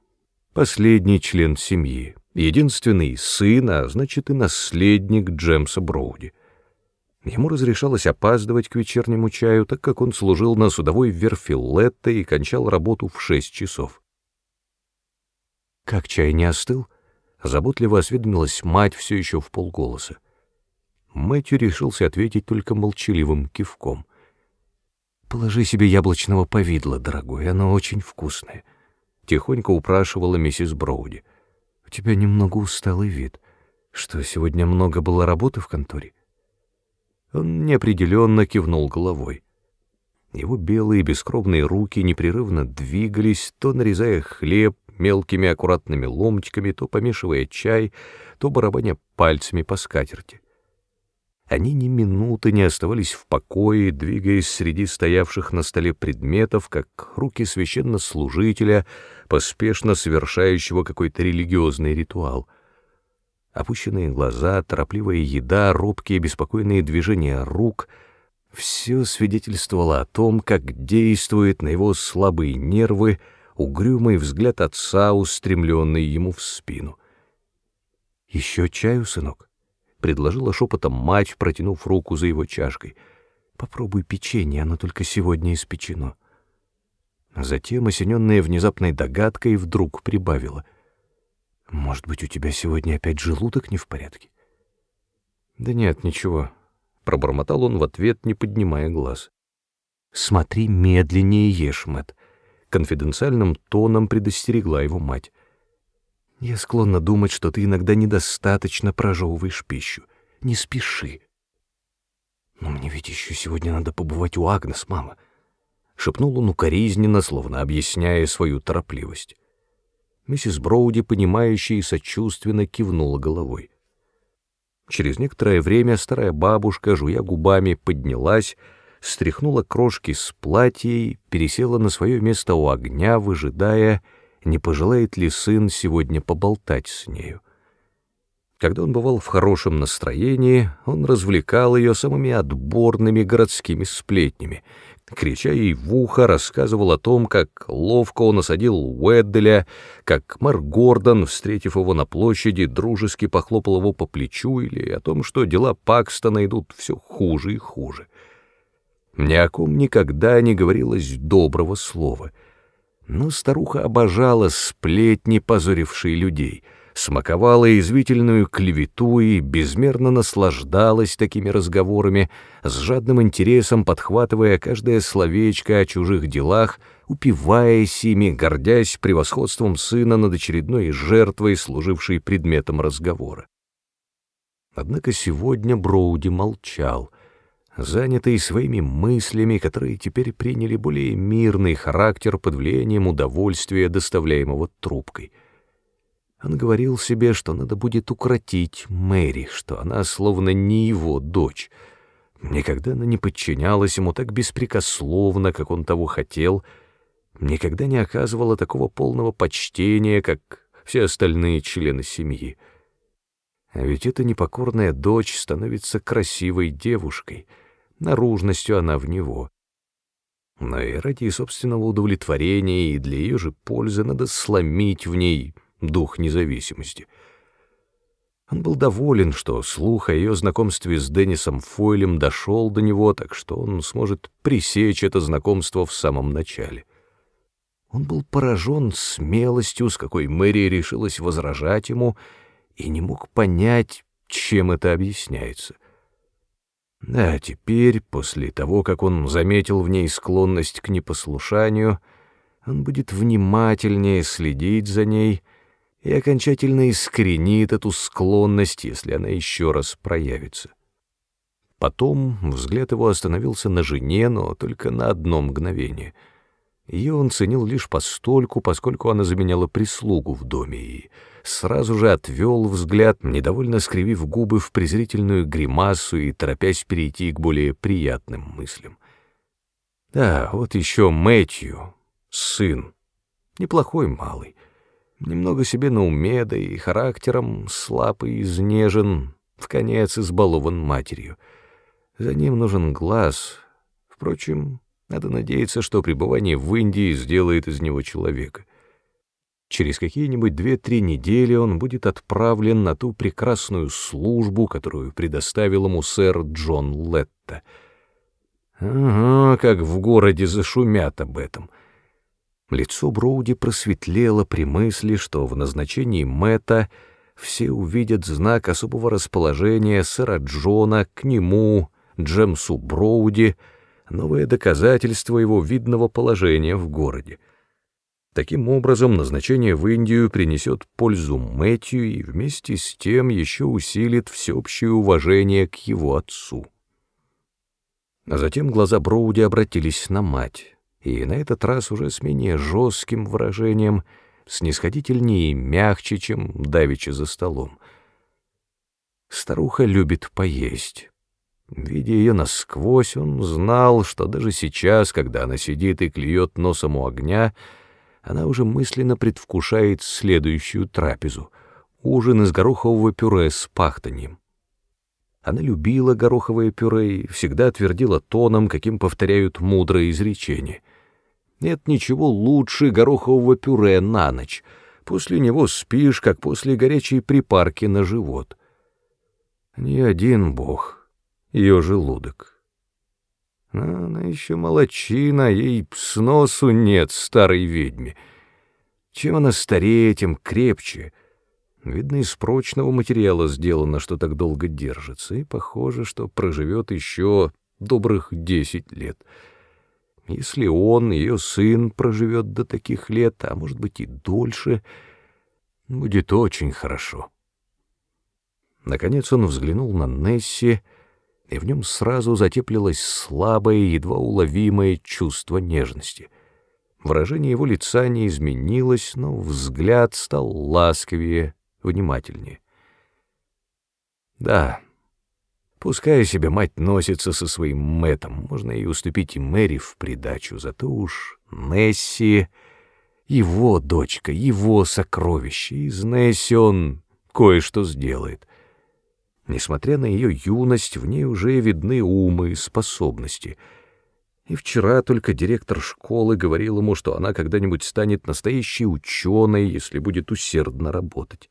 [SPEAKER 2] последний член семьи, единственный сын, а значит и наследник Джемса Броуди. Ему разрешалось опаздывать к вечернему чаю, так как он служил на судовой верфи Летта и кончал работу в шесть часов. Как чай не остыл, заботливо осведомилась мать все еще в полголоса. Мэтью решился ответить только молчаливым кивком — «Положи себе яблочного повидла, дорогой, оно очень вкусное», — тихонько упрашивала миссис Броуди. «У тебя немного усталый вид. Что, сегодня много было работы в конторе?» Он неопределенно кивнул головой. Его белые бескровные руки непрерывно двигались, то нарезая хлеб мелкими аккуратными ломтиками, то помешивая чай, то барабаня пальцами по скатерти. Они ни минуты не оставались в покое, двигаясь среди стоявших на столе предметов, как руки священнослужителя, поспешно совершающего какой-то религиозный ритуал. Опущенные глаза, торопливая еда, робкие беспокойные движения рук — все свидетельствовало о том, как действует на его слабые нервы угрюмый взгляд отца, устремленный ему в спину. «Еще чаю, сынок?» — предложила шепотом мать, протянув руку за его чашкой. «Попробуй печенье, оно только сегодня испечено». Затем, осененная внезапной догадкой, вдруг прибавила. «Может быть, у тебя сегодня опять желудок не в порядке?» «Да нет, ничего», — пробормотал он в ответ, не поднимая глаз. «Смотри медленнее ешь, Мэтт», — конфиденциальным тоном предостерегла его мать. Я склонна думать, что ты иногда недостаточно прожевываешь пищу. Не спеши. Но мне ведь еще сегодня надо побывать у Агнес, мама. Шепнул он укоризненно, словно объясняя свою торопливость. Миссис Броуди, понимающая и сочувственно, кивнула головой.
[SPEAKER 1] Через некоторое время старая бабушка, жуя губами, поднялась, стряхнула крошки с платья и пересела на свое место у огня, выжидая, не пожелает ли сын сегодня поболтать с нею. Когда он бывал в хорошем настроении, он развлекал ее самыми отборными городскими сплетнями, крича ей в ухо, рассказывал о том, как ловко он осадил Уэдделя, как Мэр Гордон, встретив его на площади, дружески похлопал его по плечу, или о том, что дела Пакстона идут все хуже и хуже. Ни о ком никогда не говорилось доброго слова. Но старуха обожала сплетни, позорившие людей — смаковала извительную клевету и безмерно наслаждалась такими разговорами, с жадным интересом подхватывая каждое словечко о чужих делах, упиваясь ими, гордясь превосходством сына над очередной жертвой, служившей предметом разговора. Однако сегодня Броуди молчал, занятый своими мыслями, которые теперь приняли более мирный характер под влиянием удовольствия, доставляемого трубкой — он говорил себе, что надо будет укротить Мэри, что она словно не его дочь. Никогда она не подчинялась ему так беспрекословно, как он того хотел, никогда не оказывала такого полного почтения, как все остальные члены семьи. А ведь эта непокорная дочь становится красивой девушкой, наружностью она в него. Но и ради собственного удовлетворения и для ее же пользы надо сломить в ней дух независимости. Он был доволен, что слух о ее знакомстве с Деннисом Фойлем дошел до него, так что он сможет пресечь это знакомство в самом начале. Он был поражен смелостью, с какой Мэри решилась возражать ему, и не мог понять, чем это объясняется. А теперь, после того, как он заметил в ней склонность к непослушанию, он будет внимательнее следить за ней — и окончательно искоренит эту склонность, если она еще раз проявится. Потом взгляд его остановился на жене, но только на одно мгновение. Ее он ценил лишь постольку, поскольку она заменяла прислугу в доме, и сразу же отвел взгляд, недовольно скривив губы в презрительную гримасу и торопясь перейти к более приятным мыслям. Да, вот еще Мэтью, сын, неплохой малый, немного себе на уме, да и характером слаб и изнежен, в конец избалован матерью. За ним нужен глаз. Впрочем, надо надеяться, что пребывание в Индии сделает из него человека. Через какие-нибудь две-три недели он будет отправлен на ту прекрасную службу, которую предоставил ему сэр Джон Летта. Ага, как в городе зашумят об этом — Лицо Броуди просветлело при мысли, что в назначении Мэтта все увидят знак особого расположения сэра Джона к нему, Джемсу Броуди, новое доказательство его видного положения в городе. Таким образом, назначение в Индию принесет пользу Мэтью и вместе с тем еще усилит всеобщее уважение к его отцу. А затем глаза Броуди обратились на мать и на этот раз уже с менее жестким выражением, снисходительнее и мягче, чем давеча за столом. Старуха любит поесть. Видя ее насквозь, он знал, что даже сейчас, когда она сидит и клюет носом у огня, она уже мысленно предвкушает следующую трапезу — ужин из горохового пюре с пахтаньем. Она любила гороховое пюре и всегда твердила тоном, каким повторяют мудрые изречения — нет ничего лучше горохового пюре на ночь. После него спишь, как после горячей припарки на живот. Ни один бог, ее желудок. Она еще молочина, ей сносу нет, старой ведьме. Чем она старее, тем крепче. Видно, из прочного материала сделано, что так долго держится, и похоже, что проживет еще добрых десять лет — если он, ее сын, проживет до таких лет, а может быть и дольше, будет очень хорошо. Наконец он взглянул на Несси, и в нем сразу затеплилось слабое, едва уловимое чувство нежности. Выражение его лица не изменилось, но взгляд стал ласковее, внимательнее. Да, пускай себе мать носится со своим Мэтом, можно и уступить и Мэри в придачу, зато уж Несси — его дочка, его сокровище, из Несси он кое-что сделает. Несмотря на ее юность, в ней уже видны умы и способности. И вчера только директор школы говорил ему, что она когда-нибудь станет настоящей ученой, если будет усердно работать.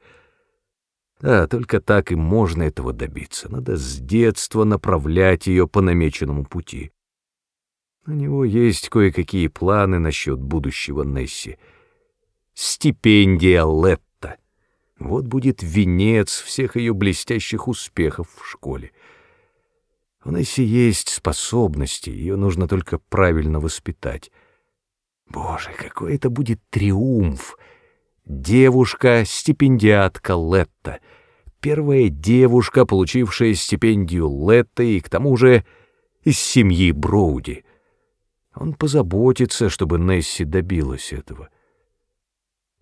[SPEAKER 1] Да, только так и можно этого добиться. Надо с детства направлять ее по намеченному пути. У него есть кое-какие планы насчет будущего Несси. Стипендия Летта. Вот будет венец всех ее блестящих успехов в школе. У Несси есть способности, ее нужно только правильно воспитать. Боже, какой это будет триумф! Девушка-стипендиатка Летта. Первая девушка, получившая стипендию Летта, и к тому же из семьи Броуди. Он позаботится, чтобы Несси добилась этого.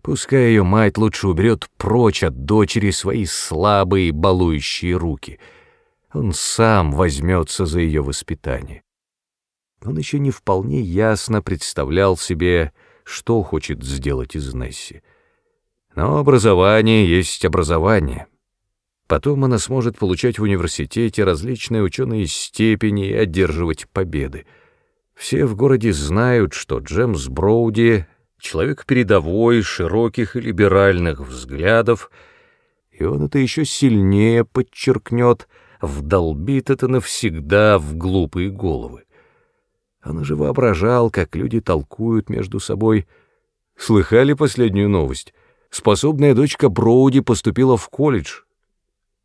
[SPEAKER 1] Пускай ее мать лучше уберет прочь от дочери свои слабые балующие руки. Он сам возьмется за ее воспитание. Он еще не вполне ясно представлял себе, что хочет сделать из Несси. Но образование есть образование. Потом она сможет получать в университете различные ученые степени и одерживать победы. Все в городе знают, что Джемс Броуди — человек передовой, широких и либеральных взглядов, и он это еще сильнее подчеркнет, вдолбит это навсегда в глупые головы. Он уже воображал, как люди толкуют между собой. Слыхали последнюю новость? способная дочка Броуди поступила в колледж.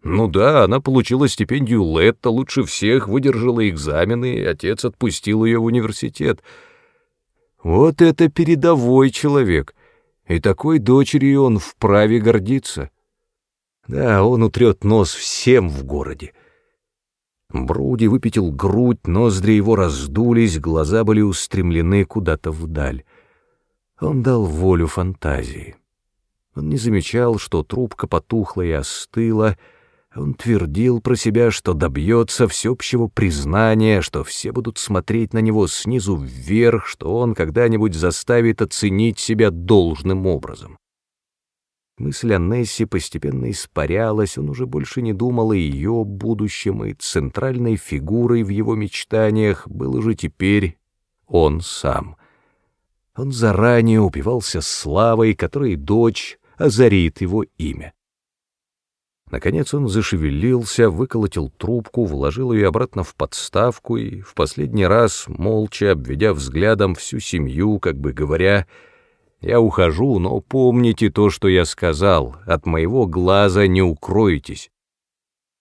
[SPEAKER 1] Ну да, она получила стипендию Летта, лучше всех выдержала экзамены, и отец отпустил ее в университет. Вот это передовой человек, и такой дочерью он вправе гордиться. Да, он утрет нос всем в городе. Броуди выпятил грудь, ноздри его раздулись, глаза были устремлены куда-то вдаль. Он дал волю фантазии. Он не замечал, что трубка потухла и остыла. Он твердил про себя, что добьется всеобщего признания, что все будут смотреть на него снизу вверх, что он когда-нибудь заставит оценить себя должным образом. Мысль о Нессе постепенно испарялась, он уже больше не думал о ее будущем, и центральной фигурой в его мечтаниях был уже теперь он сам. Он заранее упивался славой, которой дочь озарит его имя. Наконец он зашевелился, выколотил трубку, вложил ее обратно в подставку и в последний раз, молча обведя взглядом всю семью, как бы говоря, «Я ухожу, но помните то, что я сказал, от моего глаза не укроетесь».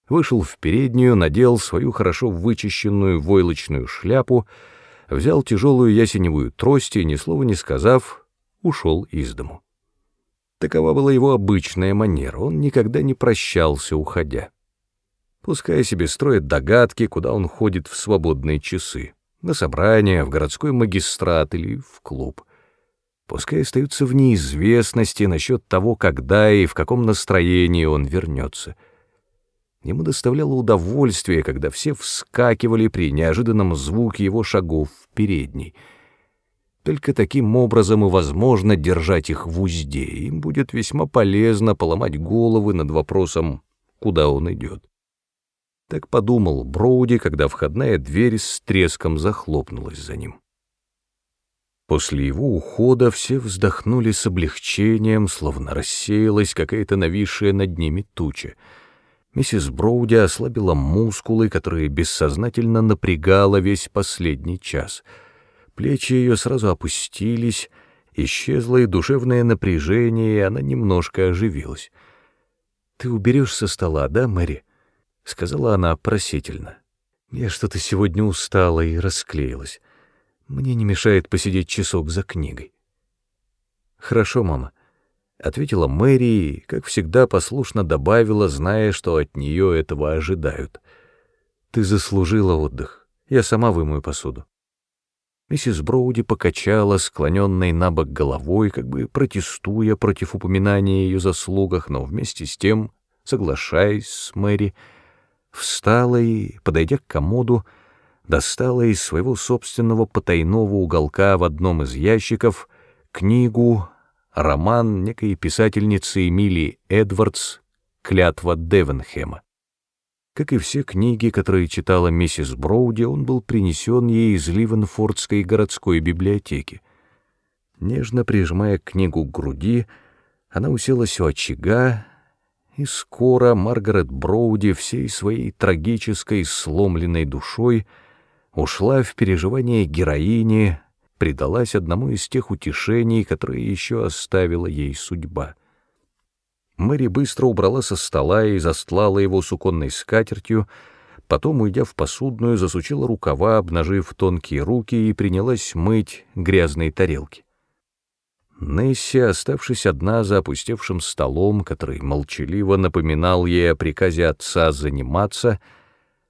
[SPEAKER 1] Вышел в переднюю, надел свою хорошо вычищенную войлочную шляпу, взял тяжелую ясеневую трость и, ни слова не сказав, ушел из дому. Такова была его обычная манера, он никогда не прощался, уходя. Пускай себе строит догадки, куда он ходит в свободные часы, на собрание, в городской магистрат или в клуб. Пускай остаются в неизвестности насчет того, когда и в каком настроении он вернется. Ему доставляло удовольствие, когда все вскакивали при неожиданном звуке его шагов в передней — только таким образом и возможно держать их в узде. Им будет весьма полезно поломать головы над вопросом, куда он идет. Так подумал Броуди, когда входная дверь с треском захлопнулась за ним. После его ухода все вздохнули с облегчением, словно рассеялась какая-то нависшая над ними туча. Миссис Броуди ослабила мускулы, которые бессознательно напрягала весь последний час — Плечи ее сразу опустились, исчезло и душевное напряжение, и она немножко оживилась. «Ты уберешь со стола, да, Мэри?» — сказала она просительно. «Я что-то сегодня устала и расклеилась. Мне не мешает посидеть часок за книгой». «Хорошо, мама», — ответила Мэри и, как всегда, послушно добавила, зная, что от нее этого ожидают. «Ты заслужила отдых. Я сама вымою посуду». Миссис Броуди покачала склоненной на бок головой, как бы протестуя против упоминания ее заслугах, но вместе с тем, соглашаясь с Мэри, встала и, подойдя к комоду, достала из своего собственного потайного уголка в одном из ящиков книгу, роман некой писательницы Эмилии Эдвардс «Клятва Девенхема». Как и все книги, которые читала миссис Броуди, он был принесен ей из Ливенфордской городской библиотеки. Нежно прижимая книгу к груди, она уселась у очага, и скоро Маргарет Броуди всей своей трагической сломленной душой ушла в переживание героини, предалась одному из тех утешений, которые еще оставила ей судьба. Мэри быстро убрала со стола и застлала его суконной скатертью, потом, уйдя в посудную, засучила рукава, обнажив тонкие руки, и принялась мыть грязные тарелки. Несси, оставшись одна за опустевшим столом, который молчаливо напоминал ей о приказе отца заниматься,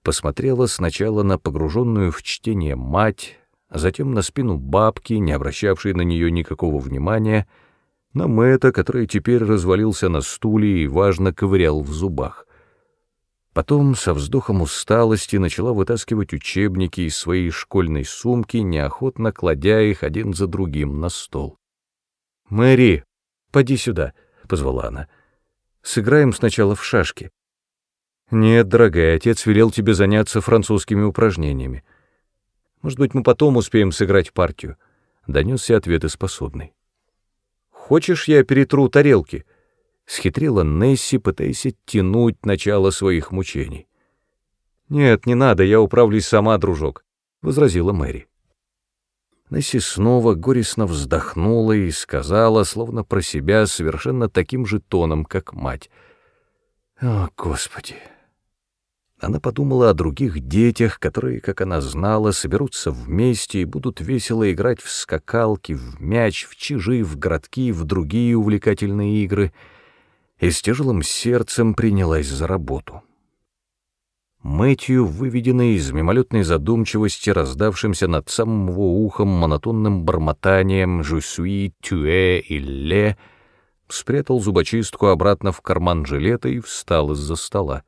[SPEAKER 1] посмотрела сначала на погруженную в чтение мать, затем на спину бабки, не обращавшей на нее никакого внимания, на Мэтта, который теперь развалился на стуле и, важно, ковырял в зубах. Потом со вздохом усталости начала вытаскивать учебники из своей школьной сумки, неохотно кладя их один за другим на стол. «Мэри, поди сюда», — позвала она. «Сыграем сначала в шашки». «Нет, дорогая, отец велел тебе заняться французскими упражнениями. Может быть, мы потом успеем сыграть партию», — донесся ответ из посудной. «Хочешь, я перетру тарелки?» — схитрила Несси, пытаясь оттянуть начало своих мучений. «Нет, не надо, я управлюсь сама, дружок», — возразила Мэри. Несси снова горестно вздохнула и сказала, словно про себя, совершенно таким же тоном, как мать. «О, Господи!» Она подумала о других детях, которые, как она знала, соберутся вместе и будут весело играть в скакалки, в мяч, в чижи, в городки, в другие увлекательные игры, и с тяжелым сердцем принялась за работу. Мэтью, выведенный из мимолетной задумчивости, раздавшимся над самым его ухом монотонным бормотанием «жусуи», «тюэ» и «ле», спрятал зубочистку обратно в карман жилета и встал из-за стола.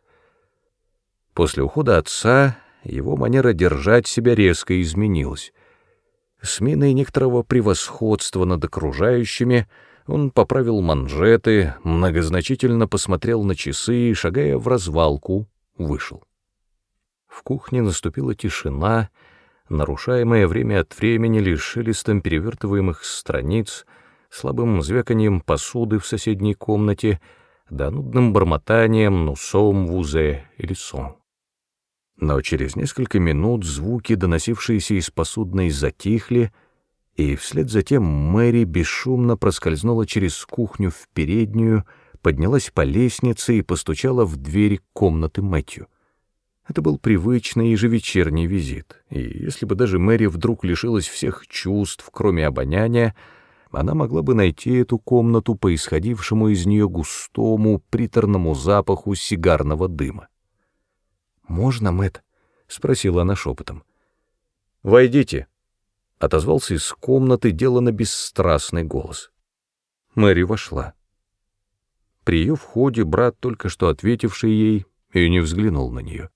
[SPEAKER 1] После ухода отца его манера держать себя резко изменилась. С некоторого превосходства над окружающими он поправил манжеты, многозначительно посмотрел на часы и, шагая в развалку, вышел. В кухне наступила тишина, нарушаемая время от времени лишь шелестом перевертываемых страниц, слабым звяканием посуды в соседней комнате, да нудным бормотанием нусом вузе или сон. Но через несколько минут звуки, доносившиеся из посудной, затихли, и вслед за тем Мэри бесшумно проскользнула через кухню в переднюю, поднялась по лестнице и постучала в дверь комнаты Мэтью. Это был привычный ежевечерний визит, и если бы даже Мэри вдруг лишилась всех чувств, кроме обоняния, она могла бы найти эту комнату по исходившему из нее густому, приторному запаху сигарного дыма. «Можно, Мэтт?» — спросила она шепотом. «Войдите», — отозвался из комнаты делано бесстрастный голос. Мэри вошла. При ее входе брат, только что ответивший ей, и не взглянул на нее.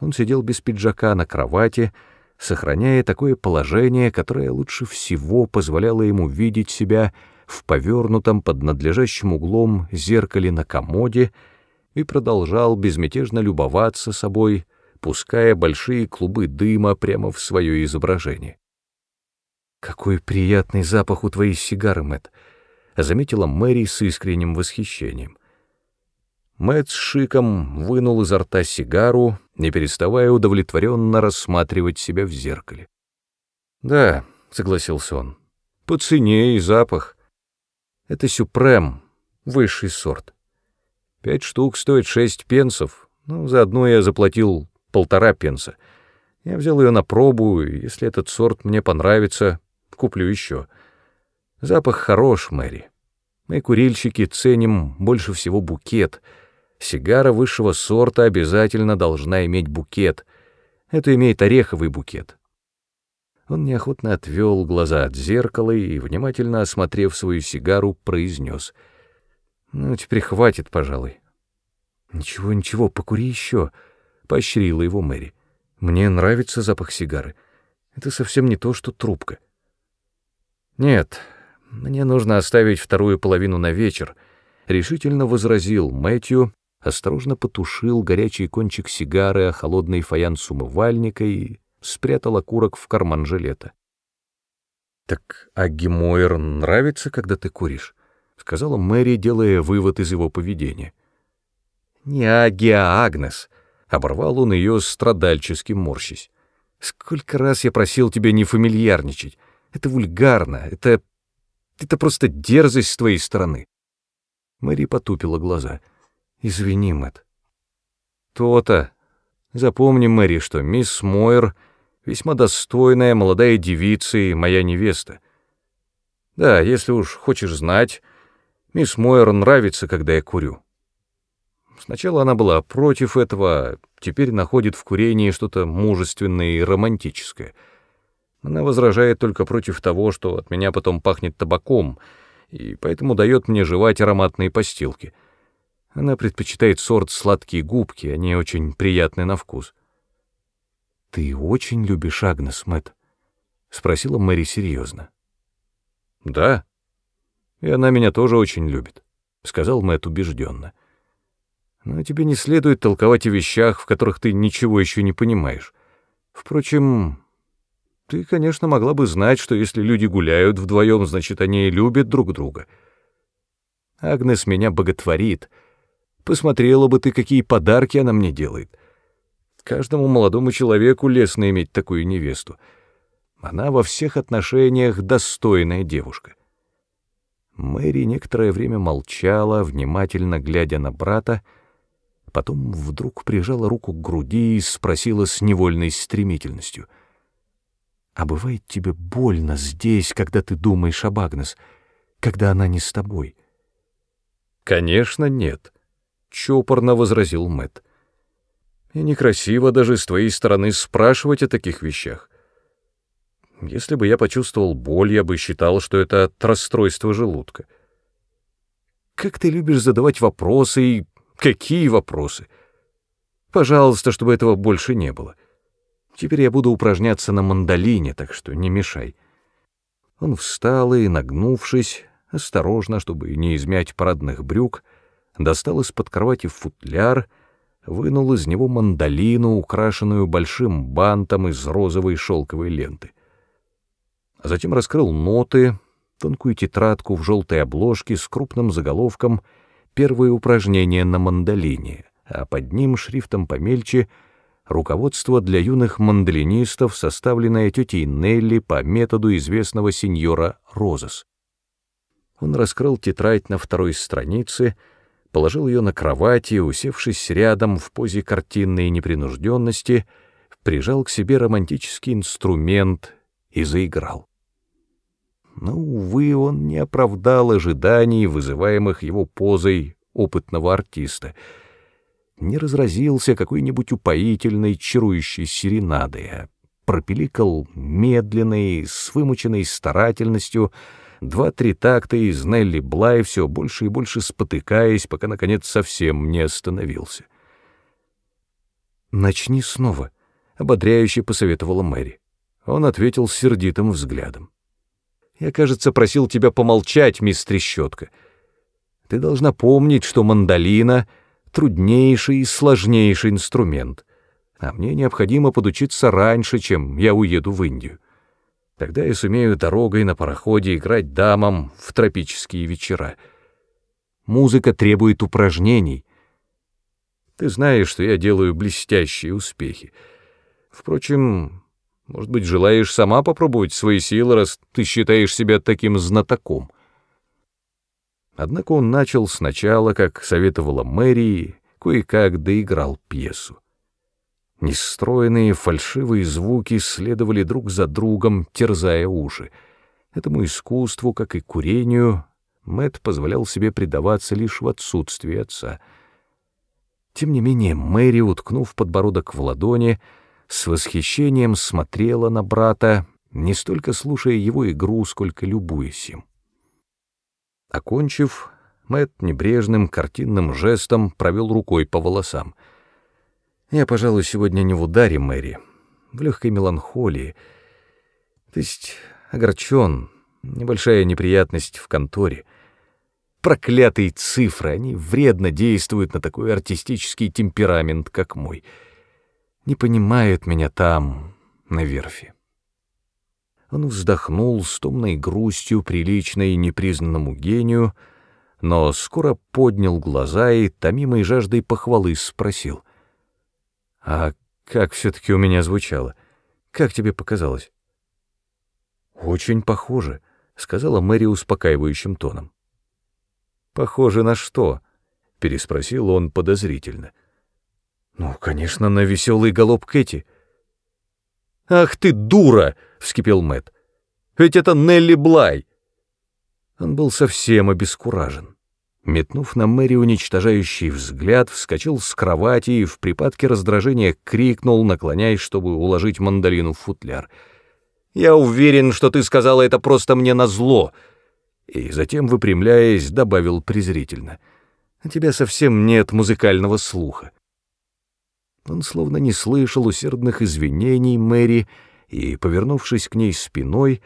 [SPEAKER 1] Он сидел без пиджака на кровати, сохраняя такое положение, которое лучше всего позволяло ему видеть себя в повернутом под надлежащим углом зеркале на комоде и продолжал безмятежно любоваться собой, пуская большие клубы дыма прямо в свое изображение. «Какой приятный запах у твоей сигары, Мэтт!» — заметила Мэри с искренним восхищением. Мэтт с шиком вынул изо рта сигару, не переставая удовлетворенно рассматривать себя в зеркале. «Да», — согласился он, — «по цене и запах. Это сюпрем, высший сорт. Пять штук стоит шесть пенсов, ну, заодно я заплатил полтора пенса. Я взял ее на пробу, и если этот сорт мне понравится, куплю еще. Запах хорош, Мэри. Мы, курильщики, ценим больше всего букет — Сигара высшего сорта обязательно должна иметь букет. Это имеет ореховый букет. Он неохотно отвел глаза от зеркала и, внимательно осмотрев свою сигару, произнес. «Ну, теперь хватит, пожалуй». «Ничего, ничего, покури еще», поощрила его Мэри. «Мне нравится запах сигары. Это совсем не то, что трубка». «Нет, мне нужно оставить вторую половину на вечер», — решительно возразил Мэтью, осторожно потушил горячий кончик сигары о холодный фаянс умывальника и спрятал окурок в карман жилета. «Так Агги Мойер нравится, когда ты куришь?» — сказала Мэри, делая вывод из его поведения. «Не Агги, а Агнес», — оборвал он ее страдальчески морщись. «Сколько раз я просил тебя не фамильярничать. Это вульгарно, это... это просто дерзость с твоей стороны». Мэри потупила глаза. «Извини, Мэтт». «То-то. Запомни, Мэри, что мисс Мойер весьма достойная молодая девица и моя невеста. Да, если уж хочешь знать, мисс Мойер нравится, когда я курю». Сначала она была против этого, теперь находит в курении что-то мужественное и романтическое. Она возражает только против того, что от меня потом пахнет табаком, и поэтому дает мне жевать ароматные постилки. Она предпочитает сорт сладкие губки, они очень приятны на вкус. «Ты очень любишь Агнес, Мэтт?» — спросила Мэри серьезно. «Да, и она меня тоже очень любит», — сказал Мэтт убежденно. Но тебе не следует толковать о вещах, в которых ты ничего еще не понимаешь. Впрочем, ты, конечно, могла бы знать, что если люди гуляют вдвоем, значит, они любят друг друга. Агнес меня боготворит. Посмотрела бы ты, какие подарки она мне делает. Каждому молодому человеку лестно иметь такую невесту. Она во всех отношениях достойная девушка. Мэри некоторое время молчала, внимательно глядя на брата, Потом вдруг прижала руку к груди и спросила с невольной стремительностью. «А бывает тебе больно здесь, когда ты думаешь об Агнес, когда она не с тобой?» «Конечно, нет», — чопорно возразил Мэт. «И некрасиво даже с твоей стороны спрашивать о таких вещах. Если бы я почувствовал боль, я бы считал, что это от расстройства желудка. Как ты любишь задавать вопросы и Какие вопросы? Пожалуйста, чтобы этого больше не было. Теперь я буду упражняться на мандолине, так что не мешай. Он встал и, нагнувшись, осторожно, чтобы не измять парадных брюк, достал из-под кровати футляр, вынул из него мандолину, украшенную большим бантом из розовой шелковой ленты. А затем раскрыл ноты, тонкую тетрадку в желтой обложке с крупным заголовком — первое упражнение на мандолине, а под ним шрифтом помельче руководство для юных мандолинистов, составленное тетей Нелли по методу известного сеньора Розес. Он раскрыл тетрадь на второй странице, положил ее на кровати, усевшись рядом в позе картинной непринужденности, прижал к себе романтический инструмент и заиграл. Но, увы, он не оправдал ожиданий, вызываемых его позой опытного артиста. Не разразился какой-нибудь упоительной, чарующей серенадой, а пропеликал медленной, с вымученной старательностью, два-три такта из Нелли Блай, все больше и больше спотыкаясь, пока, наконец, совсем не остановился. «Начни снова», — ободряюще посоветовала Мэри. Он ответил сердитым взглядом. Я, кажется, просил тебя помолчать, мисс Трещотка. Ты должна помнить, что мандолина — труднейший и сложнейший инструмент, а мне необходимо подучиться раньше, чем я уеду в Индию. Тогда я сумею дорогой на пароходе играть дамам в тропические вечера. Музыка требует упражнений. Ты знаешь, что я делаю блестящие успехи. Впрочем, может быть, желаешь сама попробовать свои силы, раз ты считаешь себя таким знатоком?» Однако он начал сначала, как советовала Мэри, кое-как доиграл пьесу. Нестройные фальшивые звуки следовали друг за другом, терзая уши. Этому искусству, как и курению, Мэт позволял себе предаваться лишь в отсутствии отца. Тем не менее Мэри, уткнув подбородок в ладони, с восхищением смотрела на брата, не столько слушая его игру, сколько любуясь им. Окончив, Мэтт небрежным картинным жестом провел рукой по волосам. Я, пожалуй, сегодня не в ударе, Мэри, в легкой меланхолии. То есть огорчен, небольшая неприятность в конторе. Проклятые цифры, они вредно действуют на такой артистический темперамент, как мой. Не понимают меня там, на верфи. Он вздохнул с томной грустью, приличной непризнанному гению, но скоро поднял глаза и, томимой жаждой похвалы, спросил. «А как все-таки у меня звучало? Как тебе показалось?» «Очень похоже», — сказала Мэри успокаивающим тоном. «Похоже на что?» — переспросил он подозрительно. «Ну, конечно, на веселый голоб Кэти». «Ах ты дура!» — вскипел Мэт. «Ведь это Нелли Блай!» Он был совсем обескуражен. Метнув на Мэри уничтожающий взгляд, вскочил с кровати и в припадке раздражения крикнул, наклоняясь, чтобы уложить мандолину в футляр. «Я уверен, что ты сказала это просто мне назло!» И затем, выпрямляясь, добавил презрительно. «У тебя совсем нет музыкального слуха». Он словно не слышал усердных извинений Мэри и, повернувшись к ней спиной,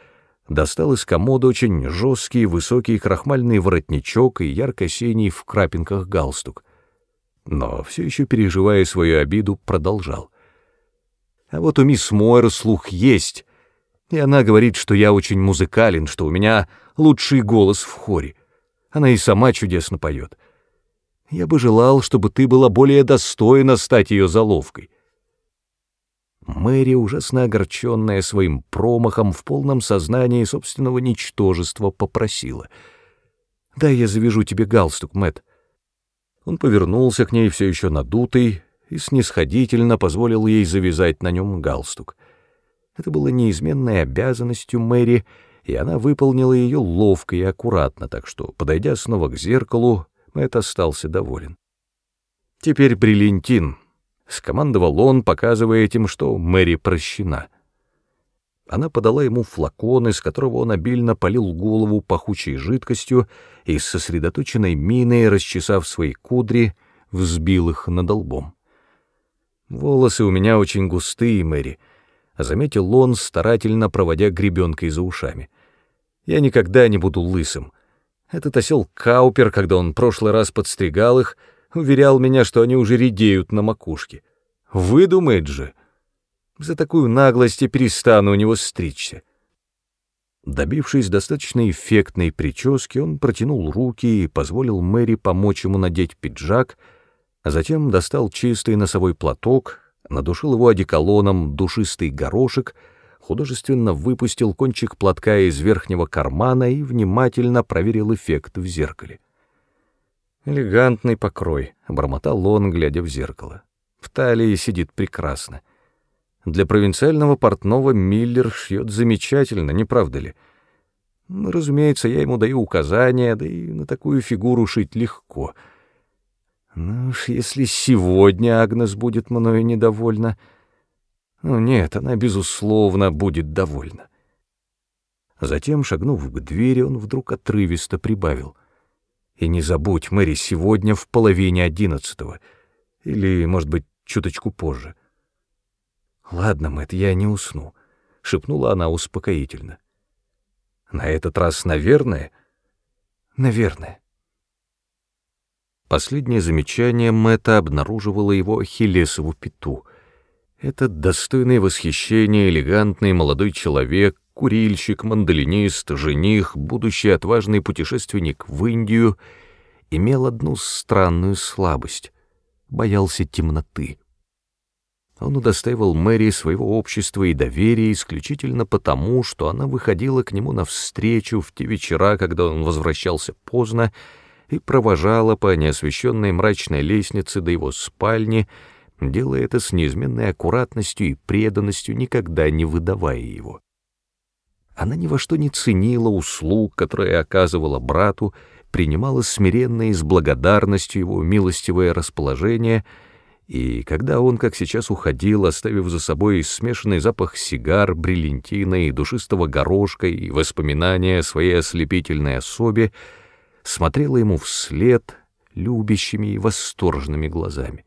[SPEAKER 1] достал из комода очень жесткий высокий крахмальный воротничок и ярко-синий в крапинках галстук. Но все еще переживая свою обиду, продолжал. А вот у мисс Мойер слух есть, и она говорит, что я очень музыкален, что у меня лучший голос в хоре. Она и сама чудесно поет. Я бы желал, чтобы ты была более достойна стать ее заловкой. Мэри, ужасно огорченная своим промахом, в полном сознании собственного ничтожества, попросила. «Дай я завяжу тебе галстук, Мэт. Он повернулся к ней все еще надутый и снисходительно позволил ей завязать на нем галстук. Это было неизменной обязанностью Мэри, и она выполнила ее ловко и аккуратно, так что, подойдя снова к зеркалу, Мэтт остался доволен. «Теперь бриллиантин», — скомандовал он, показывая этим, что Мэри прощена. Она подала ему флакон, из которого он обильно полил голову пахучей жидкостью и с сосредоточенной миной, расчесав свои кудри, взбил их над лбом. «Волосы у меня очень густые, Мэри», — заметил он, старательно проводя гребенкой за ушами. «Я никогда не буду лысым. Этот осел Каупер, когда он прошлый раз подстригал их, уверял меня, что они уже редеют на макушке. Выдумает же. За такую наглость я перестану у него стричься. Добившись достаточно эффектной прически, он протянул руки и позволил Мэри помочь ему надеть пиджак, а затем достал чистый носовой платок, надушил его одеколоном душистый горошек — художественно выпустил кончик платка из верхнего кармана и внимательно проверил эффект в зеркале. «Элегантный покрой», — бормотал он, глядя в зеркало. «В талии сидит прекрасно. Для провинциального портного Миллер шьет замечательно, не правда ли? Ну, разумеется, я ему даю указания, да и на такую фигуру шить легко. Ну уж если сегодня Агнес будет мною недовольна...» Ну нет, она, безусловно, будет довольна. Затем, шагнув к двери, он вдруг отрывисто прибавил. «И не забудь, Мэри, сегодня в половине одиннадцатого. Или, может быть, чуточку позже». «Ладно, Мэтт, я не усну», — шепнула она успокоительно. «На этот раз, наверное?» «Наверное». Последнее замечание Мэтта обнаруживало его Ахиллесову пету — этот достойный восхищения элегантный молодой человек, курильщик, мандолинист, жених, будущий отважный путешественник в Индию, имел одну странную слабость — боялся темноты. Он удостаивал Мэри своего общества и доверия исключительно потому, что она выходила к нему навстречу в те вечера, когда он возвращался поздно, и провожала по неосвещенной мрачной лестнице до его спальни — делая это с неизменной аккуратностью и преданностью, никогда не выдавая его. Она ни во что не ценила услуг, которые оказывала брату, принимала смиренно и с благодарностью его милостивое расположение, и когда он, как сейчас, уходил, оставив за собой смешанный запах сигар, бриллиантина и душистого горошка и воспоминания о своей ослепительной особе, смотрела ему вслед любящими и восторженными глазами.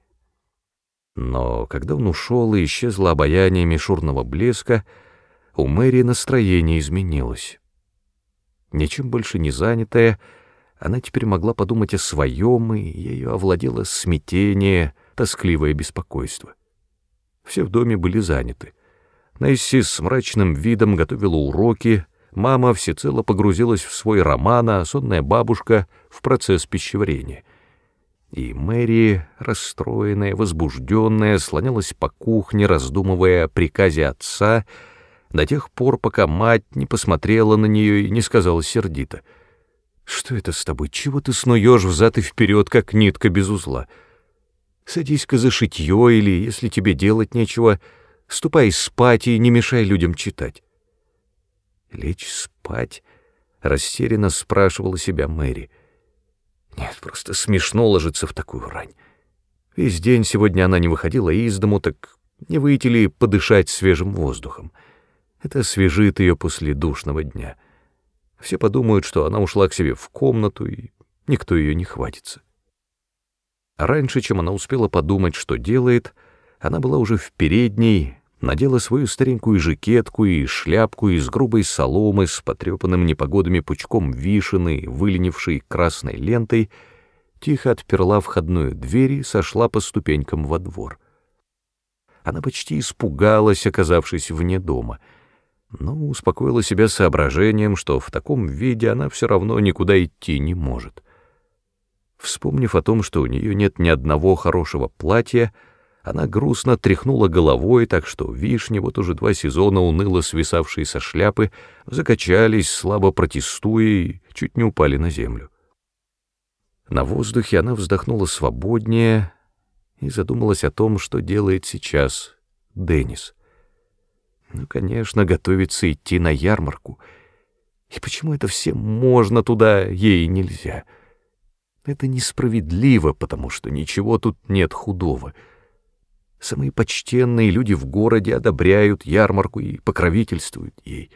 [SPEAKER 1] Но когда он ушел и исчезло обаяние мишурного блеска, у Мэри настроение изменилось. Ничем больше не занятая, она теперь могла подумать о своем, и ею овладело смятение, тоскливое беспокойство. Все в доме были заняты. Несси с мрачным видом готовила уроки, мама всецело погрузилась в свой роман, а сонная бабушка — в процесс пищеварения. И Мэри, расстроенная, возбужденная, слонялась по кухне, раздумывая о приказе отца, до тех пор, пока мать не посмотрела на нее и не сказала сердито. «Что это с тобой? Чего ты снуешь взад и вперед, как нитка без узла? Садись-ка за шитье или, если тебе делать нечего, — Ступай спать и не мешай людям читать. Лечь спать? Растерянно спрашивала себя Мэри. Нет, просто смешно ложиться в такую рань. Весь день сегодня она не выходила из дому, так не выйти ли подышать свежим воздухом? Это освежит ее после душного дня. Все подумают, что она ушла к себе в комнату, и никто ее не хватится. раньше, чем она успела подумать, что делает, — она была уже в передней, надела свою старенькую жакетку и шляпку из грубой соломы с потрепанным непогодами пучком вишены, выленившей красной лентой, тихо отперла входную дверь и сошла по ступенькам во двор. Она почти испугалась, оказавшись вне дома, но успокоила себя соображением, что в таком виде она все равно никуда идти не может. Вспомнив о том, что у нее нет ни одного хорошего платья, она грустно тряхнула головой, так что вишни, вот уже два сезона уныло свисавшие со шляпы, закачались, слабо протестуя и чуть не упали на землю. На воздухе она вздохнула свободнее и задумалась о том, что делает сейчас Деннис. Ну, конечно, готовится идти на ярмарку. И почему это всем можно туда, ей нельзя? Это несправедливо, потому что ничего тут нет худого — Самые почтенные люди в городе одобряют ярмарку и покровительствуют ей.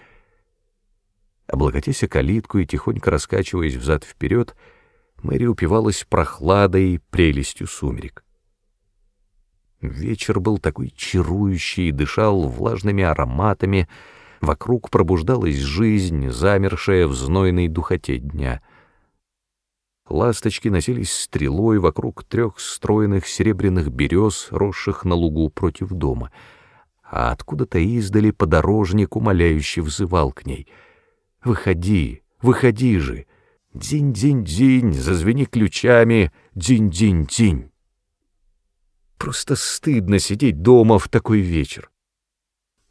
[SPEAKER 1] Облокотясь о калитку и тихонько раскачиваясь взад-вперед, Мэри упивалась прохладой и прелестью сумерек. Вечер был такой чарующий, дышал влажными ароматами, вокруг пробуждалась жизнь, замершая в знойной духоте дня — Ласточки носились стрелой вокруг трех стройных серебряных берез, росших на лугу против дома, а откуда-то издали подорожник умоляюще взывал к ней. «Выходи, выходи же! Дзинь-дзинь-дзинь, зазвени ключами, дзинь-дзинь-дзинь!» Просто стыдно сидеть дома в такой вечер.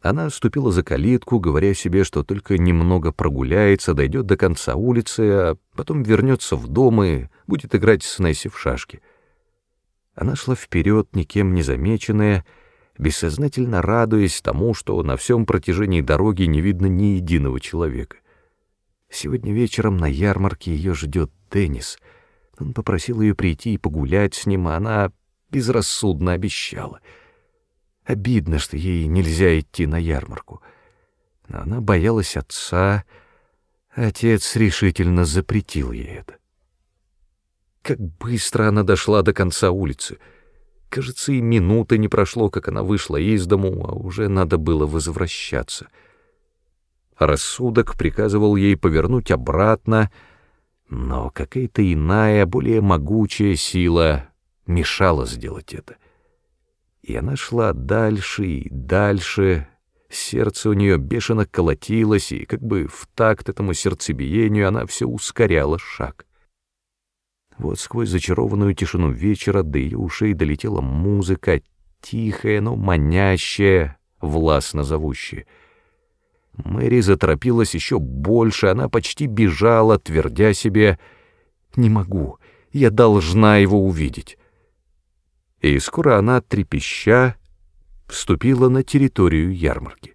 [SPEAKER 1] Она ступила за калитку, говоря себе, что только немного прогуляется, дойдет до конца улицы, а потом вернется в дом и будет играть с Несси в шашки. Она шла вперед, никем не замеченная, бессознательно радуясь тому, что на всем протяжении дороги не видно ни единого человека. Сегодня вечером на ярмарке ее ждет Деннис. Он попросил ее прийти и погулять с ним, а она безрассудно обещала — Обидно, что ей нельзя идти на ярмарку. Но она боялась отца, отец решительно запретил ей это. Как быстро она дошла до конца улицы. Кажется, и минуты не прошло, как она вышла из дому, а уже надо было возвращаться. Рассудок приказывал ей повернуть обратно, но какая-то иная, более могучая сила мешала сделать это. И она шла дальше и дальше, сердце у нее бешено колотилось, и как бы в такт этому сердцебиению она все ускоряла шаг. Вот сквозь зачарованную тишину вечера до ее ушей долетела музыка, тихая, но манящая, властно зовущая. Мэри заторопилась еще больше, она почти бежала, твердя себе «Не могу, я должна его увидеть» и скоро она, трепеща, вступила на территорию ярмарки.